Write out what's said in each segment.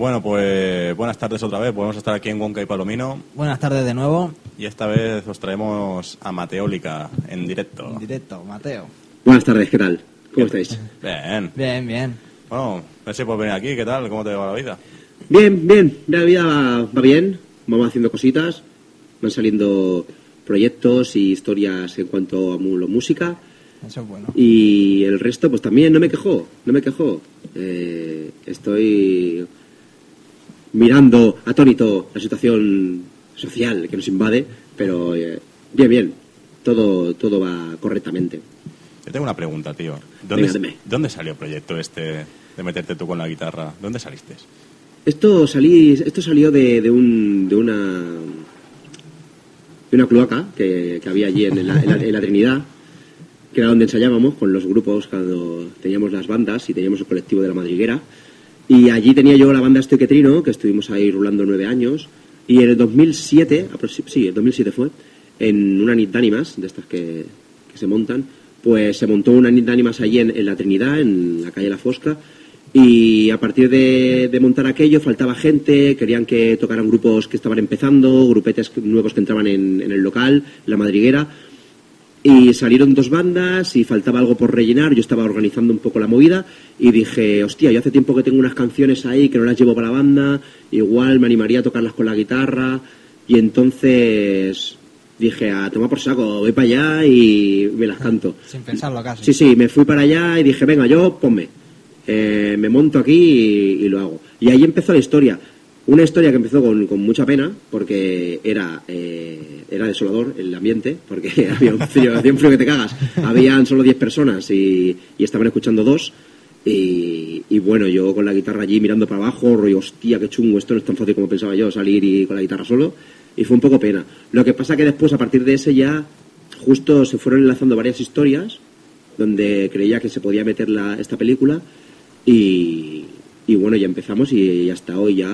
Bueno, pues buenas tardes otra vez. Podemos estar aquí en Wonka y Palomino. Buenas tardes de nuevo. Y esta vez os traemos a Mateólica en directo. En directo, Mateo. Buenas tardes, ¿qué tal? ¿Cómo estáis? Bien. Bien, bien. Bueno, gracias por venir aquí. ¿Qué tal? ¿Cómo te va la vida? Bien, bien. La vida va, bien. Vamos haciendo cositas. Van saliendo proyectos y historias en cuanto a mu- lo música. Eso es bueno. Y el resto, pues también no me quejo. No me quejo. Eh, estoy mirando atónito la situación social que nos invade, pero eh, bien, bien. Todo, todo va correctamente. Yo tengo una pregunta, tío. ¿Dónde, Venga. ¿Dónde salió el proyecto este de meterte tú con la guitarra? ¿Dónde saliste? Esto, salí, esto salió de, de, un, de una de una cloaca que, que había allí en la, en, la, en la Trinidad, que era donde ensayábamos con los grupos cuando teníamos las bandas y teníamos el colectivo de la madriguera. Y allí tenía yo la banda Estoiquetrino, que estuvimos ahí rulando nueve años. Y en el 2007, aproxi- sí, el 2007 fue, en una NIT de Ánimas, de estas que, que se montan, pues se montó una NIT de Ánimas allí en, en la Trinidad, en la calle La Fosca. Y a partir de, de montar aquello faltaba gente, querían que tocaran grupos que estaban empezando, grupetes nuevos que entraban en, en el local, la madriguera. Y salieron dos bandas y faltaba algo por rellenar. Yo estaba organizando un poco la movida y dije, hostia, yo hace tiempo que tengo unas canciones ahí que no las llevo para la banda, igual me animaría a tocarlas con la guitarra. Y entonces dije, a tomar por saco, voy para allá y me las canto. Sin pensarlo casi. Sí, sí, me fui para allá y dije, venga, yo ponme. Eh, me monto aquí y, y lo hago. Y ahí empezó la historia. Una historia que empezó con, con mucha pena, porque era, eh, era desolador el ambiente, porque había un frío, hacía un frío que te cagas. Habían solo 10 personas y, y estaban escuchando dos. Y, y bueno, yo con la guitarra allí mirando para abajo, rollo, hostia, qué chungo, esto no es tan fácil como pensaba yo, salir y con la guitarra solo. Y fue un poco pena. Lo que pasa que después, a partir de ese ya, justo se fueron enlazando varias historias donde creía que se podía meter la, esta película y, y bueno, ya empezamos y, y hasta hoy ya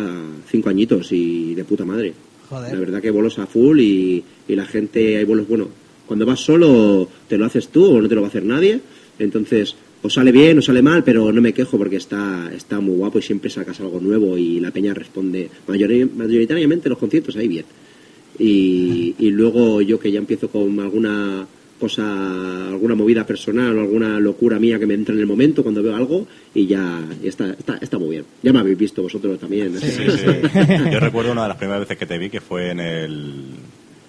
cinco añitos y de puta madre. Joder. La verdad que bolos a full y, y la gente, hay bolos, bueno, cuando vas solo te lo haces tú o no te lo va a hacer nadie, entonces o sale bien o sale mal, pero no me quejo porque está, está muy guapo y siempre sacas algo nuevo y la peña responde mayori- mayoritariamente los conciertos ahí bien. Y, y luego yo que ya empiezo con alguna cosa, alguna movida personal o alguna locura mía que me entra en el momento cuando veo algo y ya está, está, está muy bien. Ya me habéis visto vosotros también. Sí, Sí, sí. Yo recuerdo una de las primeras veces que te vi que fue en el,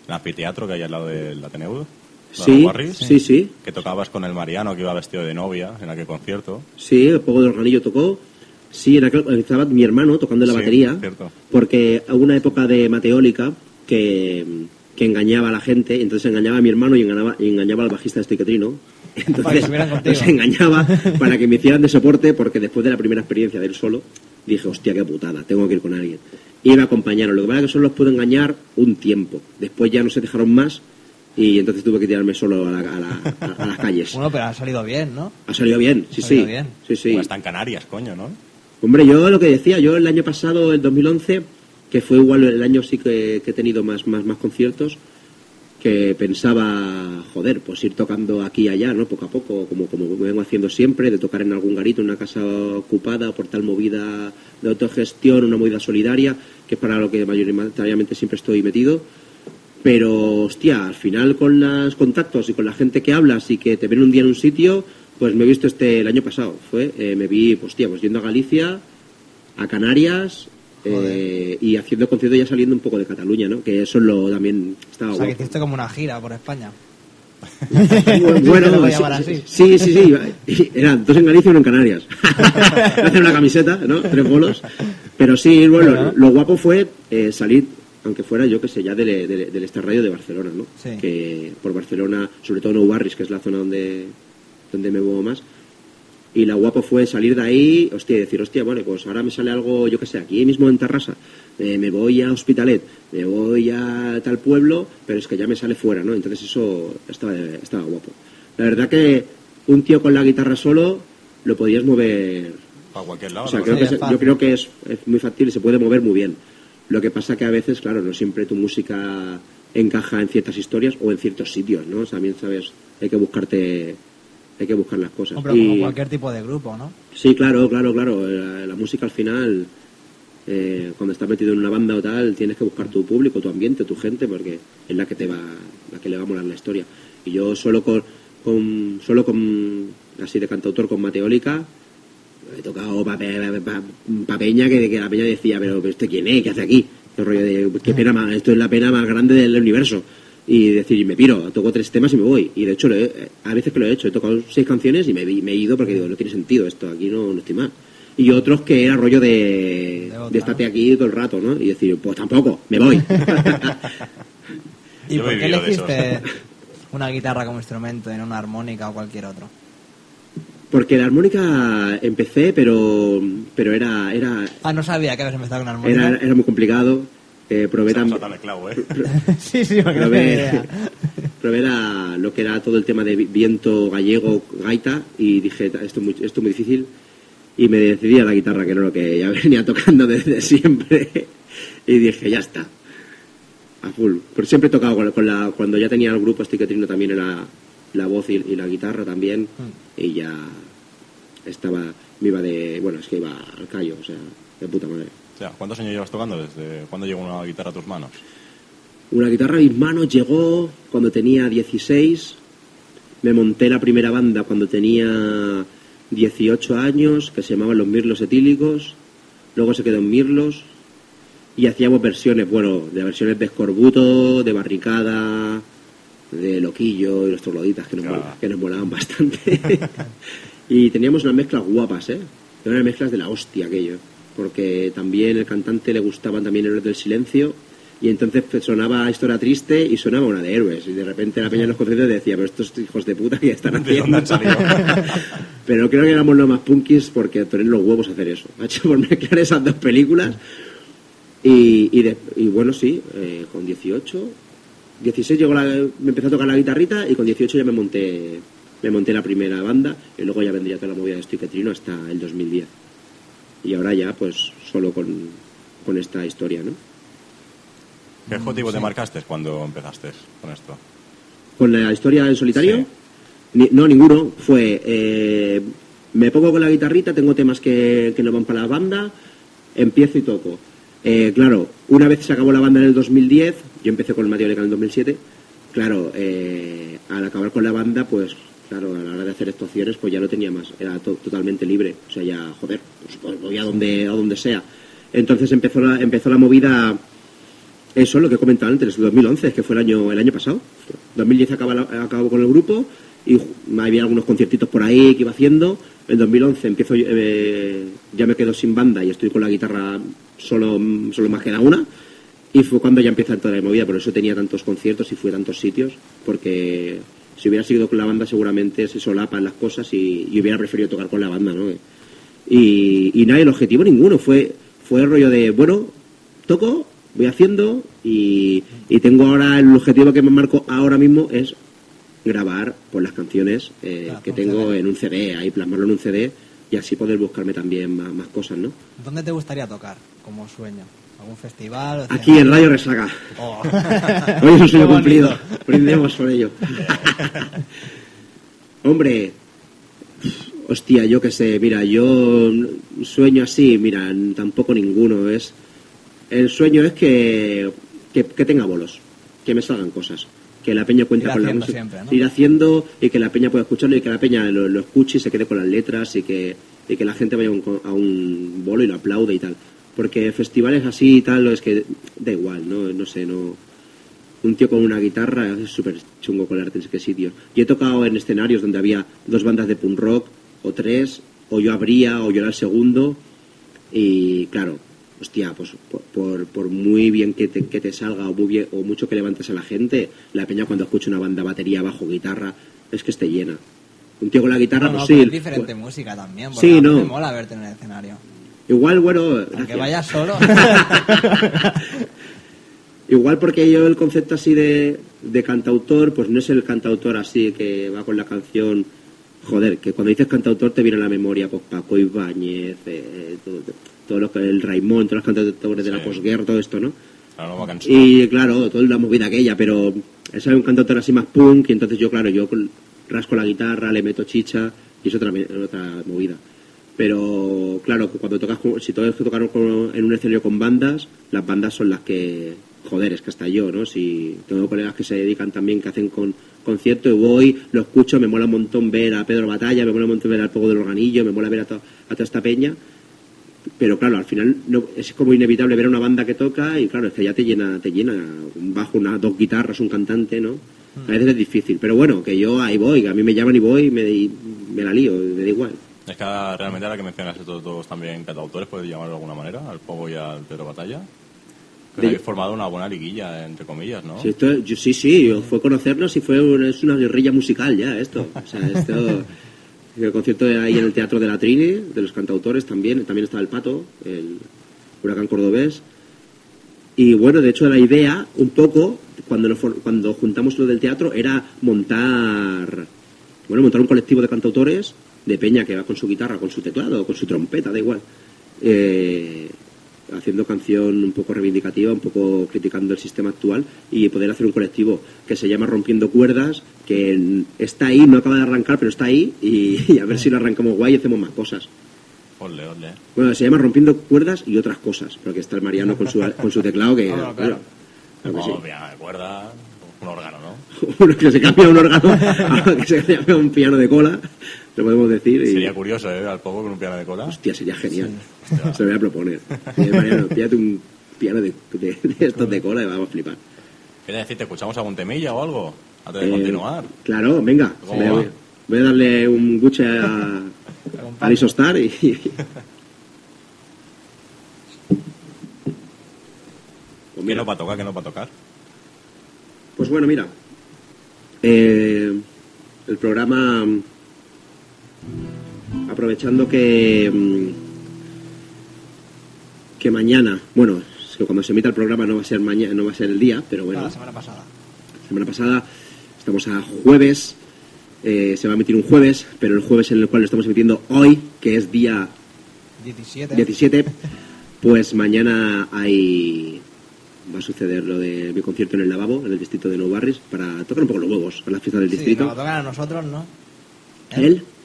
el anfiteatro que hay al lado del Ateneo. Sí, Warris, sí, sí. Que tocabas con el Mariano que iba vestido de novia en aquel concierto. Sí, el poco de organillo tocó. Sí, en aquel, estaba mi hermano tocando la batería. cierto. Porque hubo una época de Mateólica que, que engañaba a la gente, entonces engañaba a mi hermano y engañaba, y engañaba al bajista. Para que Entonces los engañaba para que me hicieran de soporte, porque después de la primera experiencia de él solo, dije, hostia, qué putada, tengo que ir con alguien. Y me acompañaron. Lo que pasa es que solo los puedo engañar un tiempo. Después ya no se dejaron más y entonces tuve que tirarme solo a, la- a la- a- las calles. Bueno, pero ha salido bien, ¿no? Ha salido bien, sí, Ha salido sí. bien. Sí, sí. Bueno, está en Canarias, coño, ¿no? Hombre, yo lo que decía, yo el año pasado, el 2011, que fue igual el año sí que, he tenido más, más, más conciertos, que pensaba, joder, pues ir tocando aquí y allá, ¿no? Poco a poco, como, como vengo haciendo siempre, de tocar en algún garito, en una casa ocupada, por tal movida de autogestión, una movida solidaria, que es para lo que mayoritariamente siempre estoy metido. Pero, hostia, al final con los contactos y con la gente que hablas y que te ven un día en un sitio, pues me he visto este el año pasado. Fue, eh, me vi, pues, hostia, pues yendo a Galicia, a Canarias eh, y haciendo conciertos ya saliendo un poco de Cataluña, ¿no? Que eso es lo también estaba O sea, que hiciste como una gira por España. Bueno, sí, sí, sí, sí. Eran dos en Galicia y uno en Canarias. Hacer una camiseta, ¿no? Tres bolos. Pero sí, bueno, lo guapo fue eh, salir, aunque fuera yo que sé, ya del, del, del Star Radio de Barcelona, ¿no? Sí. Que por Barcelona, sobre todo en Barris, que es la zona donde, donde me muevo más. Y la guapo fue salir de ahí, hostia, y decir, hostia, vale, pues ahora me sale algo, yo que sé, aquí mismo en Tarrasa, eh, me voy a Hospitalet, me voy a tal pueblo, pero es que ya me sale fuera, ¿no? Entonces eso estaba, estaba guapo. La verdad que un tío con la guitarra solo lo podías mover Para cualquier lado. o sea, yo creo que es, es muy factible, se puede mover muy bien. Lo que pasa que a veces, claro, no siempre tu música encaja en ciertas historias o en ciertos sitios, ¿no? También, ¿sabes? Hay que buscarte, hay que buscar las cosas. Como cualquier tipo de grupo, ¿no? Sí, claro, claro, claro. La, la música al final Eh, cuando estás metido en una banda o tal, tienes que buscar tu público, tu ambiente, tu gente, porque es la que te va, la que le va a molar la historia. Y yo solo con, con solo con así de cantautor con Mateólica he tocado pa, pa- pa- pa peña que, que la peña decía, pero pero este quién es, qué hace aquí, qué rollo de qué pena más, esto es la pena más grande del universo. Y decir, me piro, toco tres temas y me voy. Y de hecho, lo he- a veces que lo he hecho, he tocado seis canciones y me, he ido porque digo, no tiene sentido esto, aquí no, no estoy mal. Y otros que era rollo de, De de estate aquí todo el rato, ¿no? Y decir, pues tampoco, me voy. ¿Y Yo por qué elegiste una guitarra como instrumento no una armónica o cualquier otro? porque la armónica empecé, pero pero era era Ah, no sabía que habías empezado con armónica. era, era muy complicado. Eh, también... clavo, ¿eh? sí, sí, probé, idea. probé la- lo que era todo el tema de vi- viento gallego, gaita, y dije, "Ta- esto es muy, esto es muy difícil, y me decidí a la guitarra, que era lo que ya venía tocando desde siempre, y dije, ya está, a full. Porque siempre he tocado con, con la, cuando ya tenía el grupo Stiquetrino también era la voz y, y la guitarra también, y ya estaba, me iba de, bueno, es que iba al callo, o sea, de puta madre. ¿Cuántos años llevas tocando? ¿Desde cuándo llegó una guitarra a tus manos? Una guitarra a mis manos llegó cuando tenía 16. Me monté la primera banda cuando tenía 18 años, que se llamaban Los Mirlos Etílicos. Luego se quedó en Mirlos. Y hacíamos versiones, bueno, de versiones de Escorbuto, de Barricada, de Loquillo y los trogloditas, que nos, Claro. que nos molaban bastante. y teníamos unas mezclas guapas, ¿eh? Eran mezclas de la hostia aquello. Porque también el cantante le gustaban también Héroes del Silencio. Y entonces pues, sonaba Historia Triste y sonaba una de Héroes. Y de repente la peña en los conciertos decía, pero estos hijos de puta que están ¿De haciendo. pero creo que éramos los más punkis porque tener los huevos a hacer eso. Macho, por mezclar esas dos películas. Y, y, de- y bueno, sí, eh, con 18, 16 llegó la, me empecé a tocar la guitarrita y con 18 ya me monté me monté la primera banda y luego ya vendría toda la movida de Stiquetrino hasta el 2010. Y ahora ya pues solo con, con esta historia, ¿no? ¿Qué objetivo te marcaste cuando empezaste con esto? Con la historia en solitario, Sí. ni- no, ninguno. Fue, eh, me pongo con la guitarrita, tengo temas que, que no van para la banda, empiezo y toco. Eh, claro, una vez se acabó la banda en el 2010, yo empecé con el Mateo Leca en el 2007, claro, eh, al acabar con la banda, pues claro, a la hora de hacer actuaciones, pues ya no tenía más, era to- totalmente libre, o sea, ya, joder, pues, pues voy a donde, a donde sea. Entonces empezó la, empezó la movida eso es lo que he comentado antes, 2011, que fue el año el año pasado. 2010 acaba la- acabo con el grupo y había algunos conciertitos por ahí que iba haciendo. En 2011 empiezo, eh, ya me quedo sin banda y estoy con la guitarra solo, solo más queda una. Y fue cuando ya empieza toda la movida, por eso tenía tantos conciertos y fui a tantos sitios, porque si hubiera seguido con la banda seguramente se solapan las cosas y, y hubiera preferido tocar con la banda, ¿no? Y, y nada, el objetivo ninguno, fue, fue el rollo de, bueno, toco, voy haciendo y, y tengo ahora el objetivo que me marco ahora mismo es grabar pues las canciones eh, Claro, que tengo CD. en un CD, ahí plasmarlo en un CD y así poder buscarme también más, más cosas, ¿no? ¿Dónde te gustaría tocar como sueño? ¿Algún festival? o Aquí en Radio Resaca. Oh. Hoy es un sueño cumplido. Brindemos por ello. Hombre, hostia, yo qué sé, mira, yo sueño así, mira, tampoco ninguno es. El sueño es que, que, que tenga bolos, que me salgan cosas, que la peña cuenta Ir con la música, siempre, ¿no? ir haciendo y que la peña pueda escucharlo y que la peña lo, lo escuche y se quede con las letras y que, y que la gente vaya a un, a un bolo y lo aplaude y tal. Porque festivales así y tal, es que da igual, ¿no? No sé, no un tío con una guitarra es súper chungo colarte en qué sitio. Yo he tocado en escenarios donde había dos bandas de punk rock, o tres, o yo abría, o yo era el segundo, y claro, hostia, pues por, por, por muy bien que te, que te salga o, muy bien, o mucho que levantes a la gente, la peña cuando escucha una banda, batería, bajo, guitarra, es que esté llena. Un tío con la guitarra, No, no, pues pero sí. es diferente pues, música también. Sí, porque mí no. me mola verte en el escenario. Igual, bueno, gracias. vayas solo. Igual porque yo el concepto así de, de cantautor, pues no es el cantautor así que va con la canción. Joder, que cuando dices cantautor te viene a la memoria pues Paco Ibáñez, eh, todo, todo lo que el Raimón, todos los cantautores de la posguerra, todo esto, ¿no? Canción. Y claro, toda la movida aquella, pero es un cantautor así más punk, y entonces yo, claro, yo rasco la guitarra, le meto chicha, y es otra, me- otra movida. Pero claro, cuando tocas, si que tocar en un escenario con bandas, las bandas son las que, joder, es que hasta yo, ¿no? Si tengo colegas que se dedican también, que hacen con concierto y voy, lo escucho, me mola un montón ver a Pedro Batalla, me mola un montón ver al Pogo del Organillo, me mola ver a, to- a toda esta peña, pero claro, al final no, es como inevitable ver a una banda que toca y claro, es que ya te llena, te llena un bajo, una, dos guitarras, un cantante, ¿no? A veces es difícil, pero bueno, que yo ahí voy, que a mí me llaman y voy me, y me la lío, me da igual. Es que realmente ahora que mencionas estos dos también cantautores, puedes llamarlo de alguna manera, al Pogo y al Pedro Batalla. Que De- habéis formado una buena liguilla, entre comillas, ¿no? Sí, esto, yo- sí, sí, fue conocernos y fue es una guerrilla musical ya esto. O sea, esto, el concierto ahí en el Teatro de la Trini, de los cantautores también, también estaba el Pato, el huracán cordobés. Y bueno, de hecho la idea, un poco, cuando, nos cuando juntamos lo del teatro, era montar, bueno, montar un colectivo de cantautores, de peña que va con su guitarra, con su teclado, con su trompeta, da igual. Eh, haciendo canción un poco reivindicativa, un poco criticando el sistema actual y poder hacer un colectivo que se llama Rompiendo Cuerdas, que está ahí, no acaba de arrancar, pero está ahí y, y a ver si lo arrancamos guay y hacemos más cosas. Ole, ole. Bueno, se llama Rompiendo Cuerdas y otras cosas, porque está el Mariano con su, con su teclado que... Claro, claro. claro que sí. Como piano de cuerda, un órgano, ¿no? Que se cambia un órgano que se cambia un piano de cola, lo podemos decir. Y, Sería curioso, ¿eh? Al Pogo con un piano de cola. hostia, sería genial. Se lo voy a proponer. Mariano, píllate un piano de, de- de estos de cola y vamos a flipar. ¿Quieres decir, te escuchamos algún temilla o algo? Antes de Eh, continuar. Claro, venga. ¿Cómo Voy, a- darle un buche a, a Isostar y... Pues ¿Qué mira, no va a tocar? ¿Qué no va a tocar? Pues bueno, mira. eh, el programa. Aprovechando que. mm, Que mañana. Bueno, cuando se emita el programa no va a ser mañana, no va a ser el día, pero bueno. No, la semana pasada. semana pasada estamos a jueves. eh, se va a emitir un jueves, pero el jueves en el cual lo estamos emitiendo hoy, que es día 17. 17, pues mañana hay va a suceder lo de mi concierto en el lavabo, en el distrito de Nou Barris, para tocar un poco los huevos para la fiesta del Sí, distrito. nos lo tocan a nosotros, ¿no? Él. A-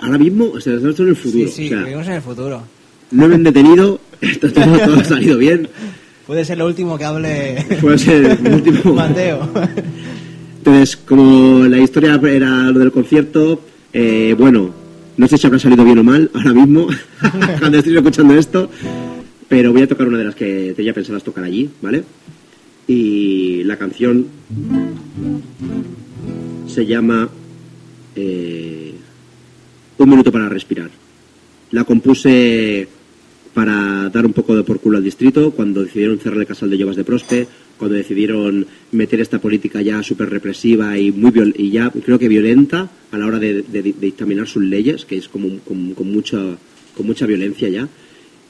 Ahora mismo, o sea, estamos en el futuro. Sí, sí, o sea, vivimos en el futuro. no me han detenido, esto todo, todo ha salido bien. Puede ser lo último que hable Puede ser el último. Mateo. Entonces, como la historia era lo del concierto, eh, bueno, no sé si habrá salido bien o mal ahora mismo, cuando estoy escuchando esto, pero voy a tocar una de las que tenía pensadas tocar allí, ¿vale? Y la canción se llama eh, Un minuto para respirar. La compuse para dar un poco de por culo al distrito cuando decidieron cerrar el casal de Llovas de Prospe, cuando decidieron meter esta política ya súper represiva y muy viol- y ya creo que violenta a la hora de, de- dictaminar sus leyes, que es como con mucha con mucha violencia ya.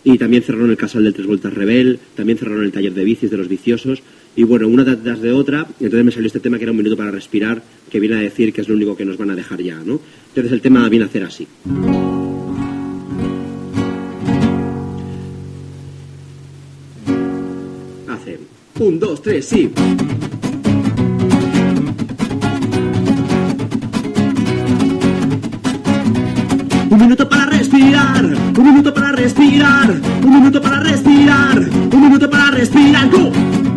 Y también cerraron el casal del Tres Vueltas Rebel, también cerraron el taller de bicis de los viciosos. Y bueno, una detrás de otra, entonces me salió este tema que era un minuto para respirar, que viene a decir que es lo único que nos van a dejar ya, ¿no? Entonces el tema viene a hacer así. Hace un, dos, tres, sí. Un minuto para respirar, un minuto para respirar, un minuto para respirar, un minuto para respirar. ¡Go!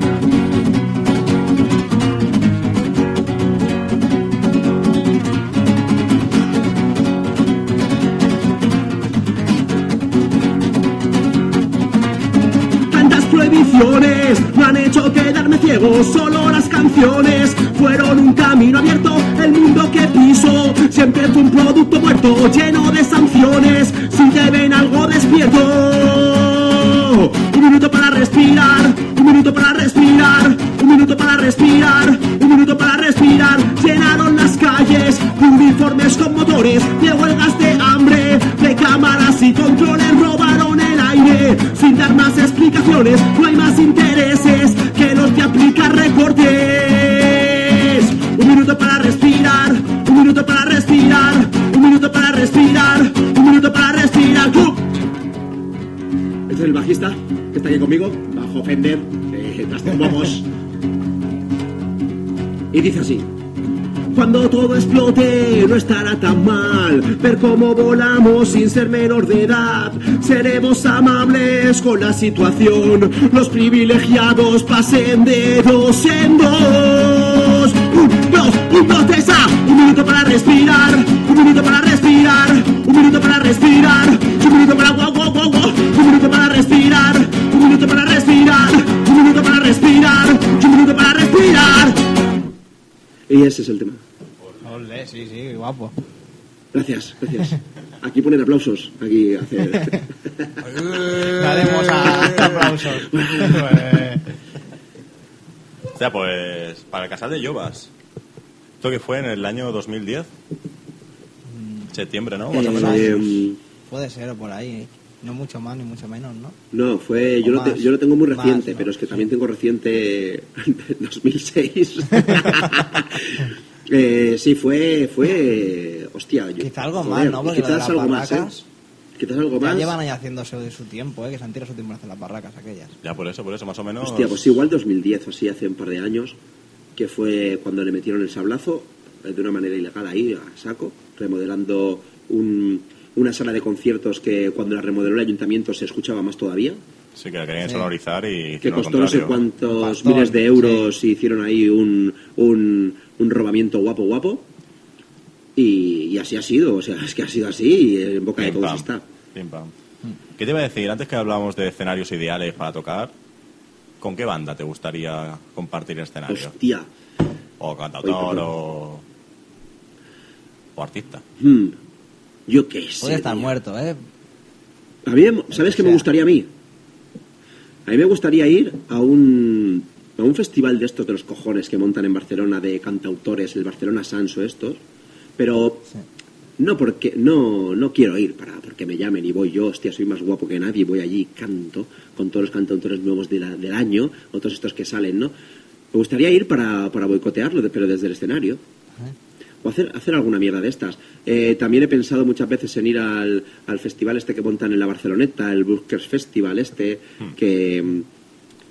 Me han hecho quedarme ciego. Solo las canciones fueron un camino abierto. El mundo que piso siempre fue un producto muerto, lleno de sanciones. Si te ven algo despierto. Un minuto para respirar, un minuto para respirar, un minuto para respirar, un minuto para respirar. Llenaron las calles, uniformes con motores, de huelgas de hambre, de cámaras y controles, robaron el Sin dar más explicaciones, no hay más intereses que los de aplicar recortes. Un minuto para respirar, un minuto para respirar, un minuto para respirar, un minuto para respirar. Este es el bajista que está aquí conmigo, bajo Fender, eh, vamos. Y dice así. Cuando todo explote no estará tan mal ver cómo volamos sin ser menor de edad. Seremos amables con la situación, los privilegiados pasen de dos en dos. Un, dos, un, dos, tres, ah. Un minuto para respirar, un minuto para respirar, un minuto para respirar, un minuto para guau, guau, guau. un minuto para respirar, un minuto para respirar, un minuto para respirar, un minuto para respirar. Y ese es el tema. Ole, sí, sí, guapo. Gracias, gracias. Aquí ponen aplausos. Aquí hace. Daremos a aplausos. Eh, O sea, pues para el casal de Llovas. Esto que fue en el año 2010. Septiembre, ¿no? Más o menos. Eh, Puede ser o por ahí. No mucho más ni mucho menos, ¿no? no, fue. Yo lo, te- yo lo tengo muy Más, reciente, ¿no? pero es que también tengo reciente 2006. eh, sí, fue. fue hostia. yo- Quizá algo joder, más, ¿no? Porque quizás algo más, ¿eh? Quizás algo ya más. llevan ahí haciéndose de su tiempo, ¿eh? Que se han tirado su tiempo en hacer las barracas aquellas. Ya por eso, por eso, más o menos. Hostia, pues igual 2010 o así, hace un par de años, que fue cuando le metieron el sablazo eh, de una manera ilegal ahí, a saco, remodelando un- una sala de conciertos que cuando la remodeló el ayuntamiento se escuchaba más todavía, Sí, que la querían Sí. sonorizar y que costó no sé cuántos miles de euros y hicieron ahí un, un, un robamiento guapo, guapo. Y, y así ha sido, o sea, es que ha sido así y en boca de Pim, todos pam, está. pim, pam. ¿Qué te iba a decir? Antes que hablábamos de escenarios ideales para tocar, ¿con qué banda te gustaría compartir escenario? Hostia. O cantautor Oye, perdón. o... o artista. Hmm. Yo qué sé. Puede estar tío. muerto, ¿eh? A mí, ¿sabes qué me gustaría a mí? A mí me gustaría ir a un, a un festival de estos de los cojones que montan en Barcelona de cantautores, el Barcelona Sanso estos, pero Sí. no porque no no quiero ir para porque me llamen y voy yo, hostia, soy más guapo que nadie, voy allí y canto con todos los cantautores nuevos de la- del año, otros estos que salen, ¿no? Me gustaría ir para, para boicotearlo, pero desde el escenario. O hacer, hacer alguna mierda de estas. Eh, también he pensado muchas veces en ir al, al festival este que montan en la Barceloneta, el Buskers Festival este, que, mm,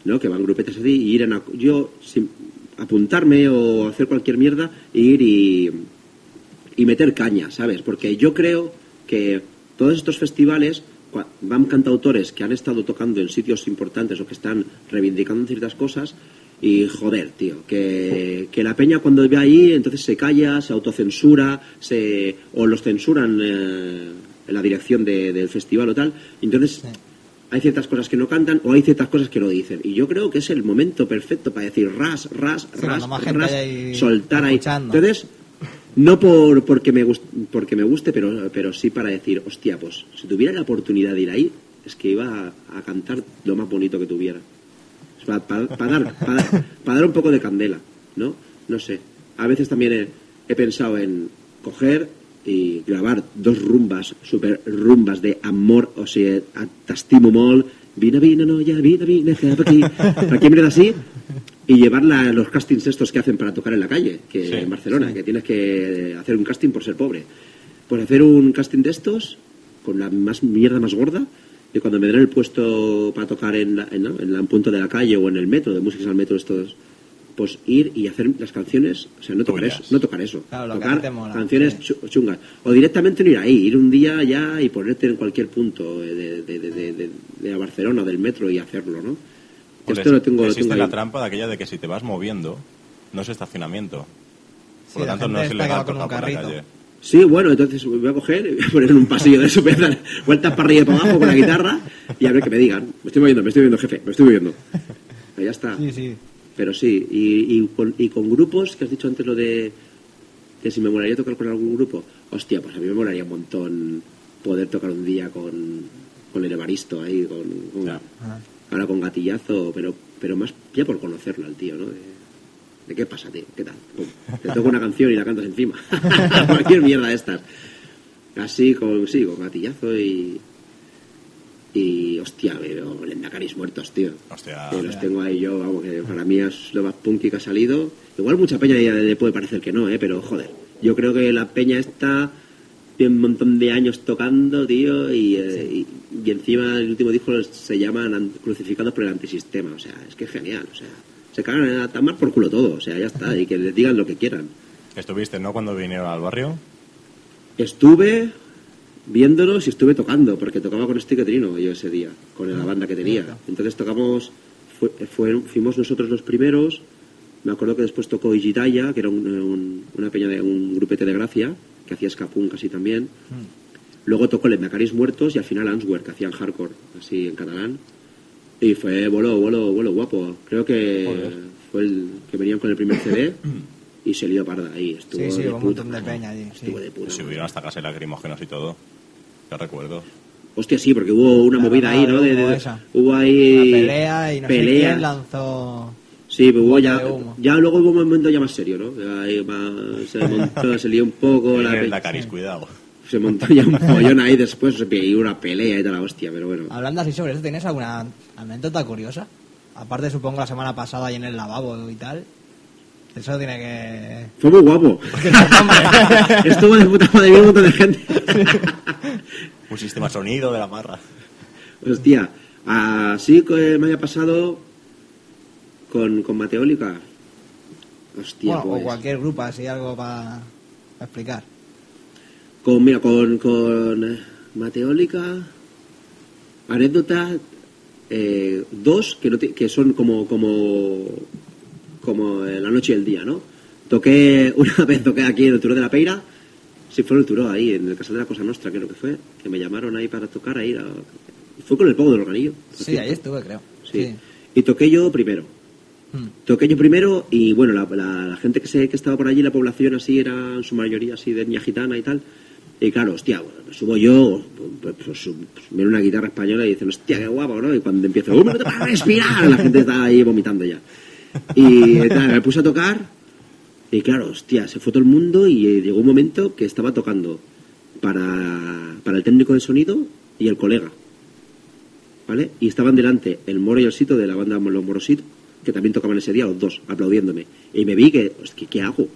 ¿no? que van grupetes así, y ir en a- yo sin apuntarme o hacer cualquier mierda, ir y, y meter caña, ¿sabes? Porque yo creo que todos estos festivales van cantautores que han estado tocando en sitios importantes o que están reivindicando ciertas cosas y joder, tío, que, que la peña cuando ve ahí entonces se calla, se autocensura, se, o los censuran eh, en la dirección de- del festival o tal, entonces hay ciertas cosas que no cantan o hay ciertas cosas que no dicen. Y yo creo que es el momento perfecto para decir ras, ras, Sí, ras, ras, ahí soltar ahí. escuchando. Entonces, no por porque me gust- porque me guste, pero, pero sí para decir, hostia, pues si tuviera la oportunidad de ir ahí, es que iba a, a cantar lo más bonito que tuviera. Para, dar, un poco de candela, ¿no? No sé. A veces también he, he pensado en coger y grabar dos rumbas, super rumbas de amor, o sea, a- t'estimo molt, vine, vine, noia, vine, vine, cap aquí, cualquier mierda así, y llevarla a los castings estos que hacen para tocar en la calle, que Sí, en Barcelona, que tienes que hacer un casting por ser pobre. Pues hacer un casting de estos, con la más mierda más gorda, y cuando me den el puesto para tocar en, la- en, ¿no? en la- en punto de la calle o en el metro, de músicas al metro estos, pues ir y hacer las canciones, o sea, no tocar Tuyas. eso, no tocar eso, Claro, lo que tocar te mola, canciones sí. chu- chungas, o directamente no ir ahí, ir un día ya y ponerte en cualquier punto de, de, de, de- de- de Barcelona o del metro y hacerlo, ¿no? Esto lo tengo, lo existe tengo la trampa de aquella de que si te vas moviendo, no es estacionamiento. Sí, Por lo tanto, no es que ilegal un por la carrito. calle. Sí, bueno, entonces voy a coger y voy a poner en un pasillo de eso, voy a dar vueltas para arriba y para abajo con la guitarra y a ver que me digan. Me estoy moviendo, me estoy moviendo, jefe, me estoy moviendo. Ahí ya está. Sí, sí. Pero sí, y, y, con, y con grupos, que has dicho antes lo de que si me molaría tocar con algún grupo, hostia, pues a mí me molaría un montón poder tocar un día con, con el Evaristo ahí, con, ahora con gatillazo, pero, pero más ya por conocerlo al tío, ¿no? De, de qué pasa, tío, qué tal. Pum. Te toco una canción y la cantas encima. Cualquier mierda de estas. Así, con, sí, con gatillazo y. Y, hostia, veo lendacaris muertos, tío. Hostia. Que los tengo ahí yo, vamos, que para mí es lo más punky que ha salido. Igual mucha peña ya le puede parecer que no, ¿eh? Pero, joder, yo creo que la peña está un montón de años tocando, tío, y, eh, y, y encima el último disco se llaman an- Crucificados por el Antisistema. O sea, es que es genial, o sea, se cagan a tomar por culo todo, o sea, ya está, y que les digan lo que quieran. Estuviste, ¿no? Cuando vinieron al barrio. Estuve viéndolos y estuve tocando, porque tocaba con Stick Trino yo ese día, con la banda que tenía. Entonces tocamos, fuimos nosotros los primeros. Me acuerdo que después tocó Igitaya, que era un- un- una peña de un grupete de gracia, que hacía Scapun casi también. Luego tocó Les Macaris Muertos y al final Answer, que hacían hardcore, así en catalán. Y fue vuelo, vuelo, vuelo guapo. Creo que Joder. fue el que venían con el primer CD y se lió parda ahí. Estuvo Sí, sí, de hubo un puta montón de peña allí, sí. Estuvo de puta Se madre. subieron hasta casa de lacrimógenos y todo. Qué recuerdo. Hostia, sí, porque hubo una La movida ahí, ¿no? de De- de- humo esa. hubo ahí... Una pelea y no sé pelea. quién lanzó... Sí, pero hubo ya, ya luego hubo un momento ya más serio, ¿no? Ya ahí más- se montó, se lió un poco, la el pe- Dakaris, cuidado. Se montó ya un pollón ahí después, y una pelea y toda la hostia, pero bueno. Hablando así sobre eso, ¿tienes alguna anécdota curiosa? Aparte, supongo, la semana pasada ahí en el lavabo y tal. Eso tiene que... Fue muy guapo. Estuvo de puta madre, un montón de gente. Un sistema sonido de la marra. Hostia, así que me haya pasado con, con Mateólica. Hostia, Bueno, pues. o cualquier grupo, así algo para explicar. Con, mira, con, con eh, Mateólica, anécdota, eh, dos que, no ti- que son como, como, como la noche y el día, ¿no? Toqué, una vez toqué aquí en el Turó de la Peira, sí fue en el Turó ahí, en el Casal de la Cosa Nostra, creo que fue, que me llamaron ahí para tocar ahí, la- fue con el pogo del organillo. Sí, cierto. ahí estuve, creo. Sí. Y toqué yo primero. Mm. Toqué yo primero y bueno, la, la- la gente que, se, que estaba por allí, la población así era en su mayoría así de etnia gitana y tal. Y claro, hostia, subo yo, pues, pues, pues, viene una guitarra española y dicen, hostia, qué guapo, ¿no? Y cuando empiezo, ¡un minuto para respirar! La gente está ahí vomitando ya. Y tal, me puse a tocar y claro, hostia, se fue todo el mundo y eh, llegó un momento que estaba tocando para, para el técnico de sonido y el colega. ¿vale? Y estaban delante el Moro y el Sito de la banda Los Morositos, que también tocaban ese día, los dos, aplaudiéndome. Y me vi que, hostia, ¿qué hago?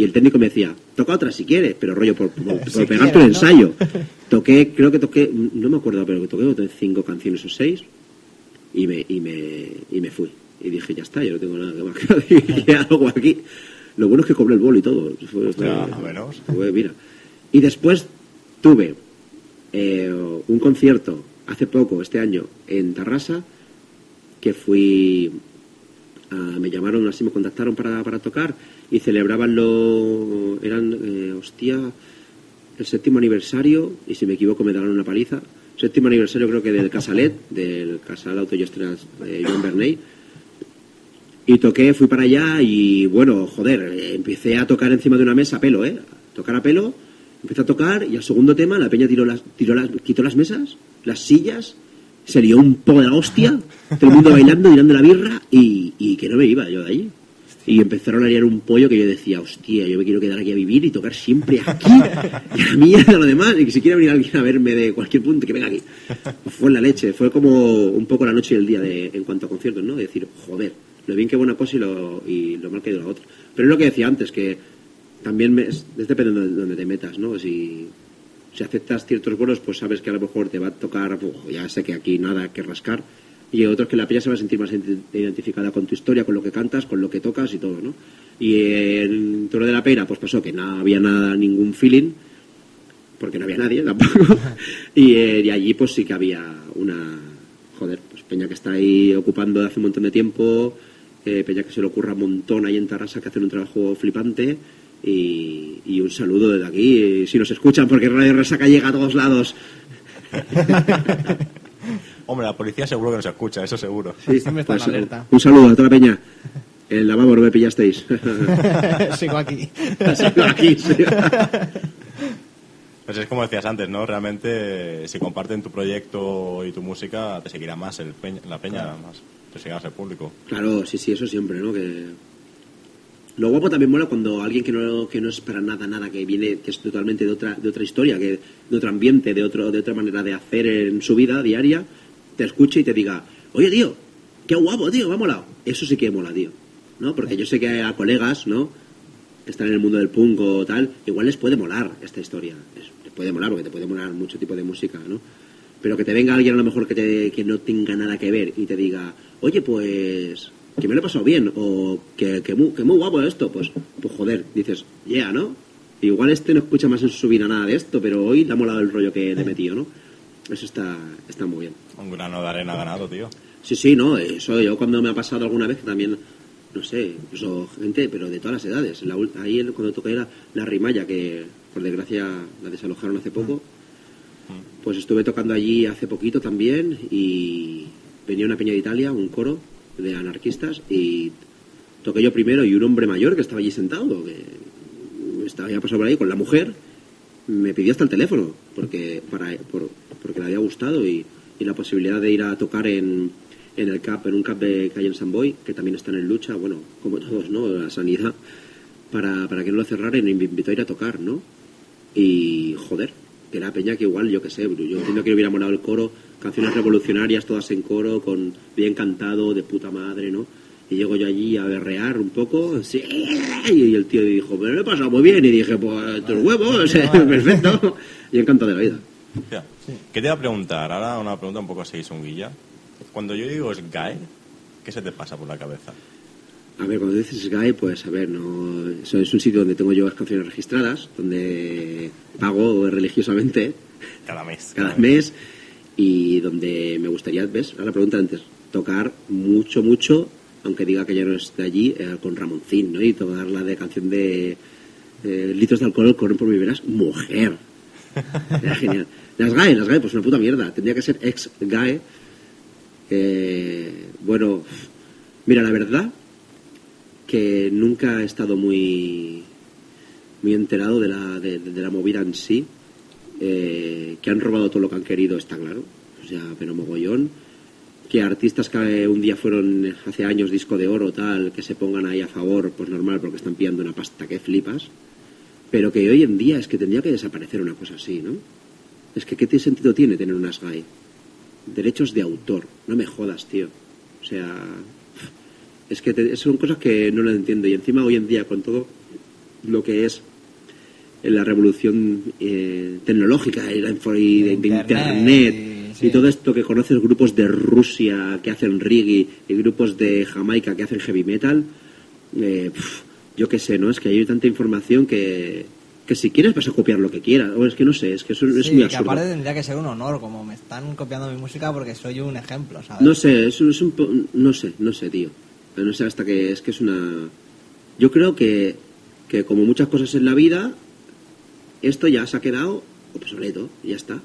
Y el técnico me decía, toca otra si quieres, pero rollo por, por, por Si pegarte quieres, un ¿no? ensayo. Toqué, creo que toqué, no me acuerdo, pero que toqué cinco canciones o seis, y me, y me, y me fui. Y dije, ya está, yo no tengo nada que más que ¿qué hago aquí. Lo bueno es que cobré el bolo y todo. Fue, Hostia, fue- a menos. fue- mira. Y después tuve eh, un concierto hace poco, este año, en Tarrasa, que fui. ah, me llamaron, así me contactaron para, para tocar y celebraban lo. Eran, eh, hostia, el séptimo aniversario, y si me equivoco me darán una paliza. Séptimo aniversario, creo que del Casalet, del Casal Auto y Estrenas de John Bernay. Y toqué, fui para allá y bueno, joder, eh, empecé a tocar encima de una mesa a pelo, ¿eh? Tocar a pelo, empecé a tocar y al segundo tema la peña tiró las, tiró las, quitó las mesas, las sillas, se lió un poco de la hostia, todo el mundo bailando, tirando la birra y, y que no me iba yo de allí. Y empezaron a liar un pollo que yo decía, hostia, yo me quiero quedar aquí a vivir y tocar siempre aquí. Y a la mierda lo demás. Y que si quiere venir alguien a verme de cualquier punto, que venga aquí. Fue en la leche. Fue como un poco la noche y el día de, en cuanto a conciertos, ¿no? De decir, joder, lo bien que buena cosa y lo, y lo mal que ha ido la otra. Pero es lo que decía antes, que también me- es, es dependiendo de donde te metas, ¿no? Si, si aceptas ciertos vuelos, pues sabes que a lo mejor te va a tocar, uf, ya sé que aquí nada que rascar. Y otros que la peña se va a sentir más ident- identificada con tu historia, con lo que cantas, con lo que tocas y todo, ¿no? Y en Toro de la Pera, pues pasó que no había nada, ningún feeling, porque no había nadie tampoco. y, eh, allí, pues sí que había una. Joder, pues Peña que está ahí ocupando de hace un montón de tiempo, eh, Peña que se le ocurra un montón ahí en Tarrasa que hacen un trabajo flipante. Y, y un saludo desde aquí, si nos escuchan, porque Radio Resaca llega a todos lados. Hombre, la policía seguro que nos escucha, eso seguro. Sí, Siempre está en pues, alerta. un saludo a toda la peña. El lavabo no me pillasteis. Sigo aquí. Sigo aquí, sí. Pues es como decías antes, ¿no? Realmente, si comparten tu proyecto y tu música, te seguirá más el peña- la peña, más. Te seguirá más el público. Claro, sí, sí, eso siempre, ¿no? Que... Lo guapo también mola cuando alguien que no, que no es para nada, nada, que viene, que es totalmente de otra, de otra historia, que de otro ambiente, de, otro, de otra manera de hacer en su vida diaria, te escuche y te diga, oye, tío, qué guapo, tío, me ha molado. Eso sí que mola, tío. ¿No? Porque yo sé que a colegas, ¿no? Que están en el mundo del punk o tal, igual les puede molar esta historia. Les, les puede molar, porque te puede molar mucho tipo de música, ¿no? Pero que te venga alguien a lo mejor que, te, que no tenga nada que ver y te diga, oye, pues que me lo he pasado bien, o que, que, muy, que muy guapo esto, pues, pues joder, dices, yeah, ¿no? Igual este no escucha más en su vida nada de esto, pero hoy le ha molado el rollo que le he metido, ¿no? Eso está, está muy bien. Un grano de arena ganado, tío. Sí, sí, no, eso yo cuando me ha pasado alguna vez que también, no sé, incluso gente, pero de todas las edades. La ahí cuando toqué la, la rimalla, que por desgracia la desalojaron hace poco, pues estuve tocando allí hace poquito también y venía una peña de Italia, un coro de anarquistas y toqué yo primero y un hombre mayor que estaba allí sentado, que estaba ya pasado por ahí con la mujer, me pidió hasta el teléfono porque para por- porque le había gustado y, y la posibilidad de ir a tocar en, en el CAP, en un CAP de, hay en San Boy, que también están en lucha, bueno, como todos, ¿no? La sanidad, para, para que no lo cerraran y me invitó a ir a tocar, ¿no? Y joder, que era peña que igual, yo qué sé, yo entiendo que hubiera molado el coro, canciones revolucionarias todas en coro, con bien cantado, de puta madre, ¿no? Y llego yo allí a berrear un poco, sí, y el tío dijo, pero lo he pasado muy bien, y dije, pues tus huevos, perfecto, y encantado de la vida. ¿Qué te iba a preguntar? Ahora una pregunta un poco así, songuilla. Cuando yo digo Sky, ¿qué se te pasa por la cabeza? A ver, cuando dices Sky, pues a ver, no, eso es un sitio donde tengo yo las canciones registradas, donde pago religiosamente Cada mes. cada mes y donde me gustaría, ¿ves? A la pregunta antes, tocar mucho, mucho, aunque diga que ya no es de allí, eh, con Ramoncín, ¿no? Y tocar la de canción de eh, litros de alcohol corren por mi venas, mujer. Era genial. Las GAE, las GAE, pues una puta mierda. Tendría que ser ex GAE. Eh, bueno, mira, la verdad que nunca he estado muy muy enterado de la, de, de la movida en sí. Eh, que han robado todo lo que han querido, está claro. O sea, pero mogollón. Que artistas que un día fueron hace años disco de oro tal, que se pongan ahí a favor, pues normal, porque están pillando una pasta que flipas. Pero que hoy en día es que tendría que desaparecer una cosa así, ¿no? Es que ¿qué sentido tiene tener unas GAE? Derechos de autor, no me jodas, tío. O sea, es que te- son cosas que no lo entiendo. Y encima hoy en día, con todo lo que es la revolución eh, tecnológica y, la y de, de Internet, y- todo esto que conoces grupos de Rusia que hacen reggae y grupos de Jamaica que hacen heavy metal eh, pf, yo qué sé no es que hay tanta información que que si quieres vas a copiar lo que quieras o es que no sé es que eso es Sí, muy que absurdo aparte tendría que ser un honor, como me están copiando mi música porque soy un ejemplo, ¿sabes? No sé, es, es un po- no sé, no sé, tío. No sé hasta que es que es una. Yo creo que, que como muchas cosas en la vida, esto ya se ha quedado obsoleto, ya está.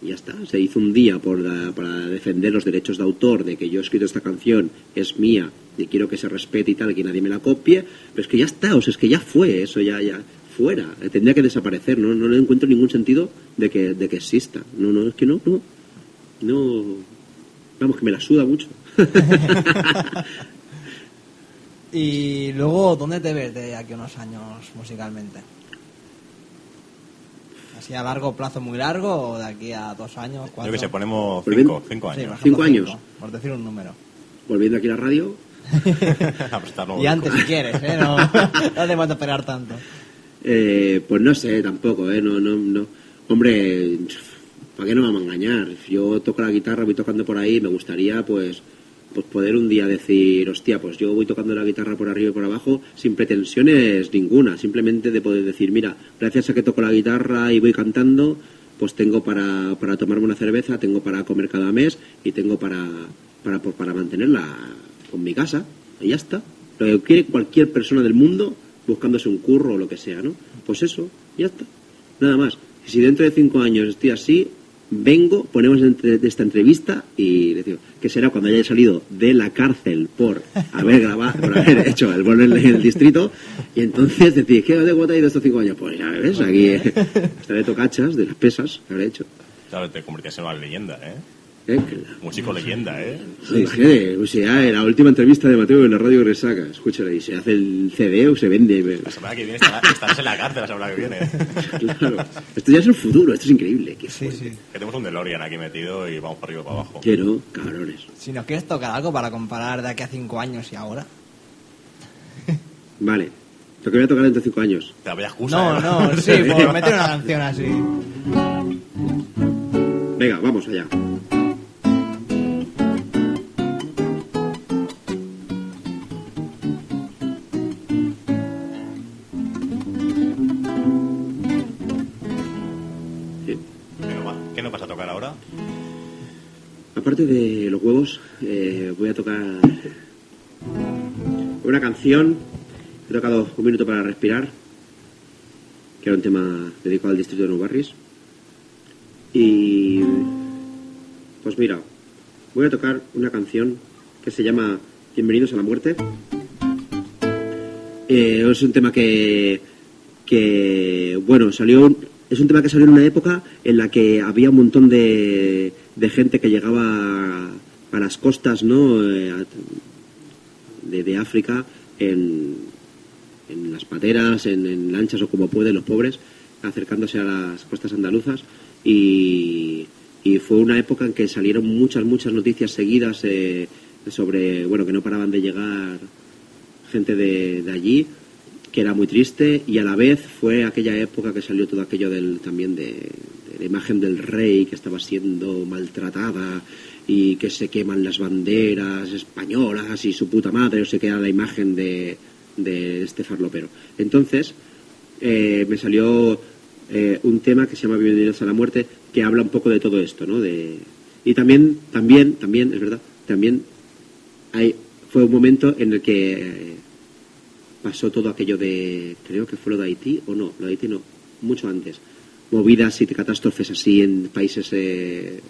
Ya está. Se hizo un día por la- para defender los derechos de autor, de que yo he escrito esta canción, es mía, y quiero que se respete y tal, que nadie me la copie, pero es que ya está, o sea, es que ya fue, eso ya, ya, fuera. Tendría que desaparecer, no, no le encuentro ningún sentido de que, de que exista. No, no, es que no, no. No. Vamos, que me la suda mucho. Y luego, ¿dónde te ves de aquí a unos años musicalmente? ¿Así a largo plazo, muy largo, o de aquí a dos años, cuatro? Yo que sé, ponemos Pues cinco, cinco Sí, años. ejemplo, Cinco años. Por decir un número. Volviendo aquí a la radio, Y antes, si quieres, ¿eh? No, no te vas a esperar tanto. Eh, pues no sé, tampoco, ¿eh? No, no, no. Hombre, ¿para qué no vamos a engañar? Yo toco la guitarra, voy tocando por ahí, me gustaría, pues, pues poder un día decir, hostia, pues yo voy tocando la guitarra por arriba y por abajo sin pretensiones ninguna, simplemente de poder decir, mira, gracias a que toco la guitarra y voy cantando, pues tengo para, para tomarme una cerveza, tengo para comer cada mes y tengo para, para, pues, para mantenerla con mi casa, y ya está. Lo que quiere cualquier persona del mundo buscándose un curro o lo que sea, ¿no? Pues eso, ya está. Nada más. Y si dentro de cinco años estoy así, vengo, ponemos entre- esta entrevista y le digo que será cuando haya salido de la cárcel por haber grabado, por haber hecho el bolo en el distrito, y entonces decir, ¿qué de cuota ha ido estos cinco años? Pues ya ves, aquí eh, estaré tocachas de las pesas que habré hecho. Claro, te convertías en una leyenda, ¿eh? Eh, que Músico leyenda, ¿eh? Sí, imagínate, o sea, la última entrevista de Mateo en la radio Resaca, escúchala, y se hace el CD o se vende. La semana que viene estará- estarás en la cárcel la semana que viene. Claro, esto ya es el futuro, esto es increíble. Qué Sí, sí. Que tenemos un DeLorean aquí metido y vamos para arriba y para abajo. Quiero, cabrones. Si nos quieres tocar algo para comparar de aquí a cinco años y ahora. Vale, lo que voy a tocar dentro de cinco años. Te la excusa. No, ¿eh? no, sí, por meter una canción así. Venga, vamos allá. De los huevos, eh, voy a tocar una canción. He tocado un minuto para respirar, que era un tema dedicado al distrito de Nuevo Barris. Y pues mira, voy a tocar una canción que se llama Bienvenidos a la muerte. Eh, es un tema que, que bueno, salió, es un tema que salió en una época en la que había un montón de, de gente que llegaba a las costas, ¿no? Eh, de, África en, en las pateras, en, lanchas o como pueden los pobres, acercándose a las costas andaluzas y, y fue una época en que salieron muchas, muchas noticias seguidas eh, sobre, bueno, que no paraban de llegar gente de, de allí, que era muy triste y a la vez fue aquella época que salió todo aquello del, también de la imagen del rey que estaba siendo maltratada y que se queman las banderas españolas y su puta madre, o se queda la imagen de, de este farlopero. Entonces, eh, me salió eh, un tema que se llama Bienvenidos a la muerte, que habla un poco de todo esto, ¿no? De, y también, también, también, es verdad, también hay, fue un momento en el que eh, pasó todo aquello de, creo que fue lo de Haití, o no, lo de Haití no, mucho antes. Movidas y catástrofes así en países eh,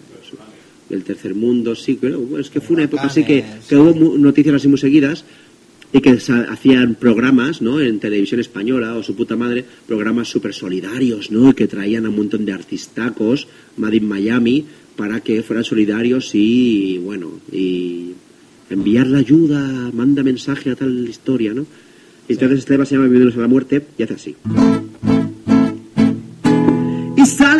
del tercer mundo, sí, pero es que fue una época así que, que hubo mu- noticias así muy seguidas y que hacían programas, ¿no? En televisión española o su puta madre, programas súper solidarios, ¿no? Y que traían a un montón de artistacos, Made in Miami, para que fueran solidarios y, bueno, y enviar la ayuda, manda mensaje a tal historia, ¿no? Y entonces este tema se llama Bienvenidos a la muerte y hace así.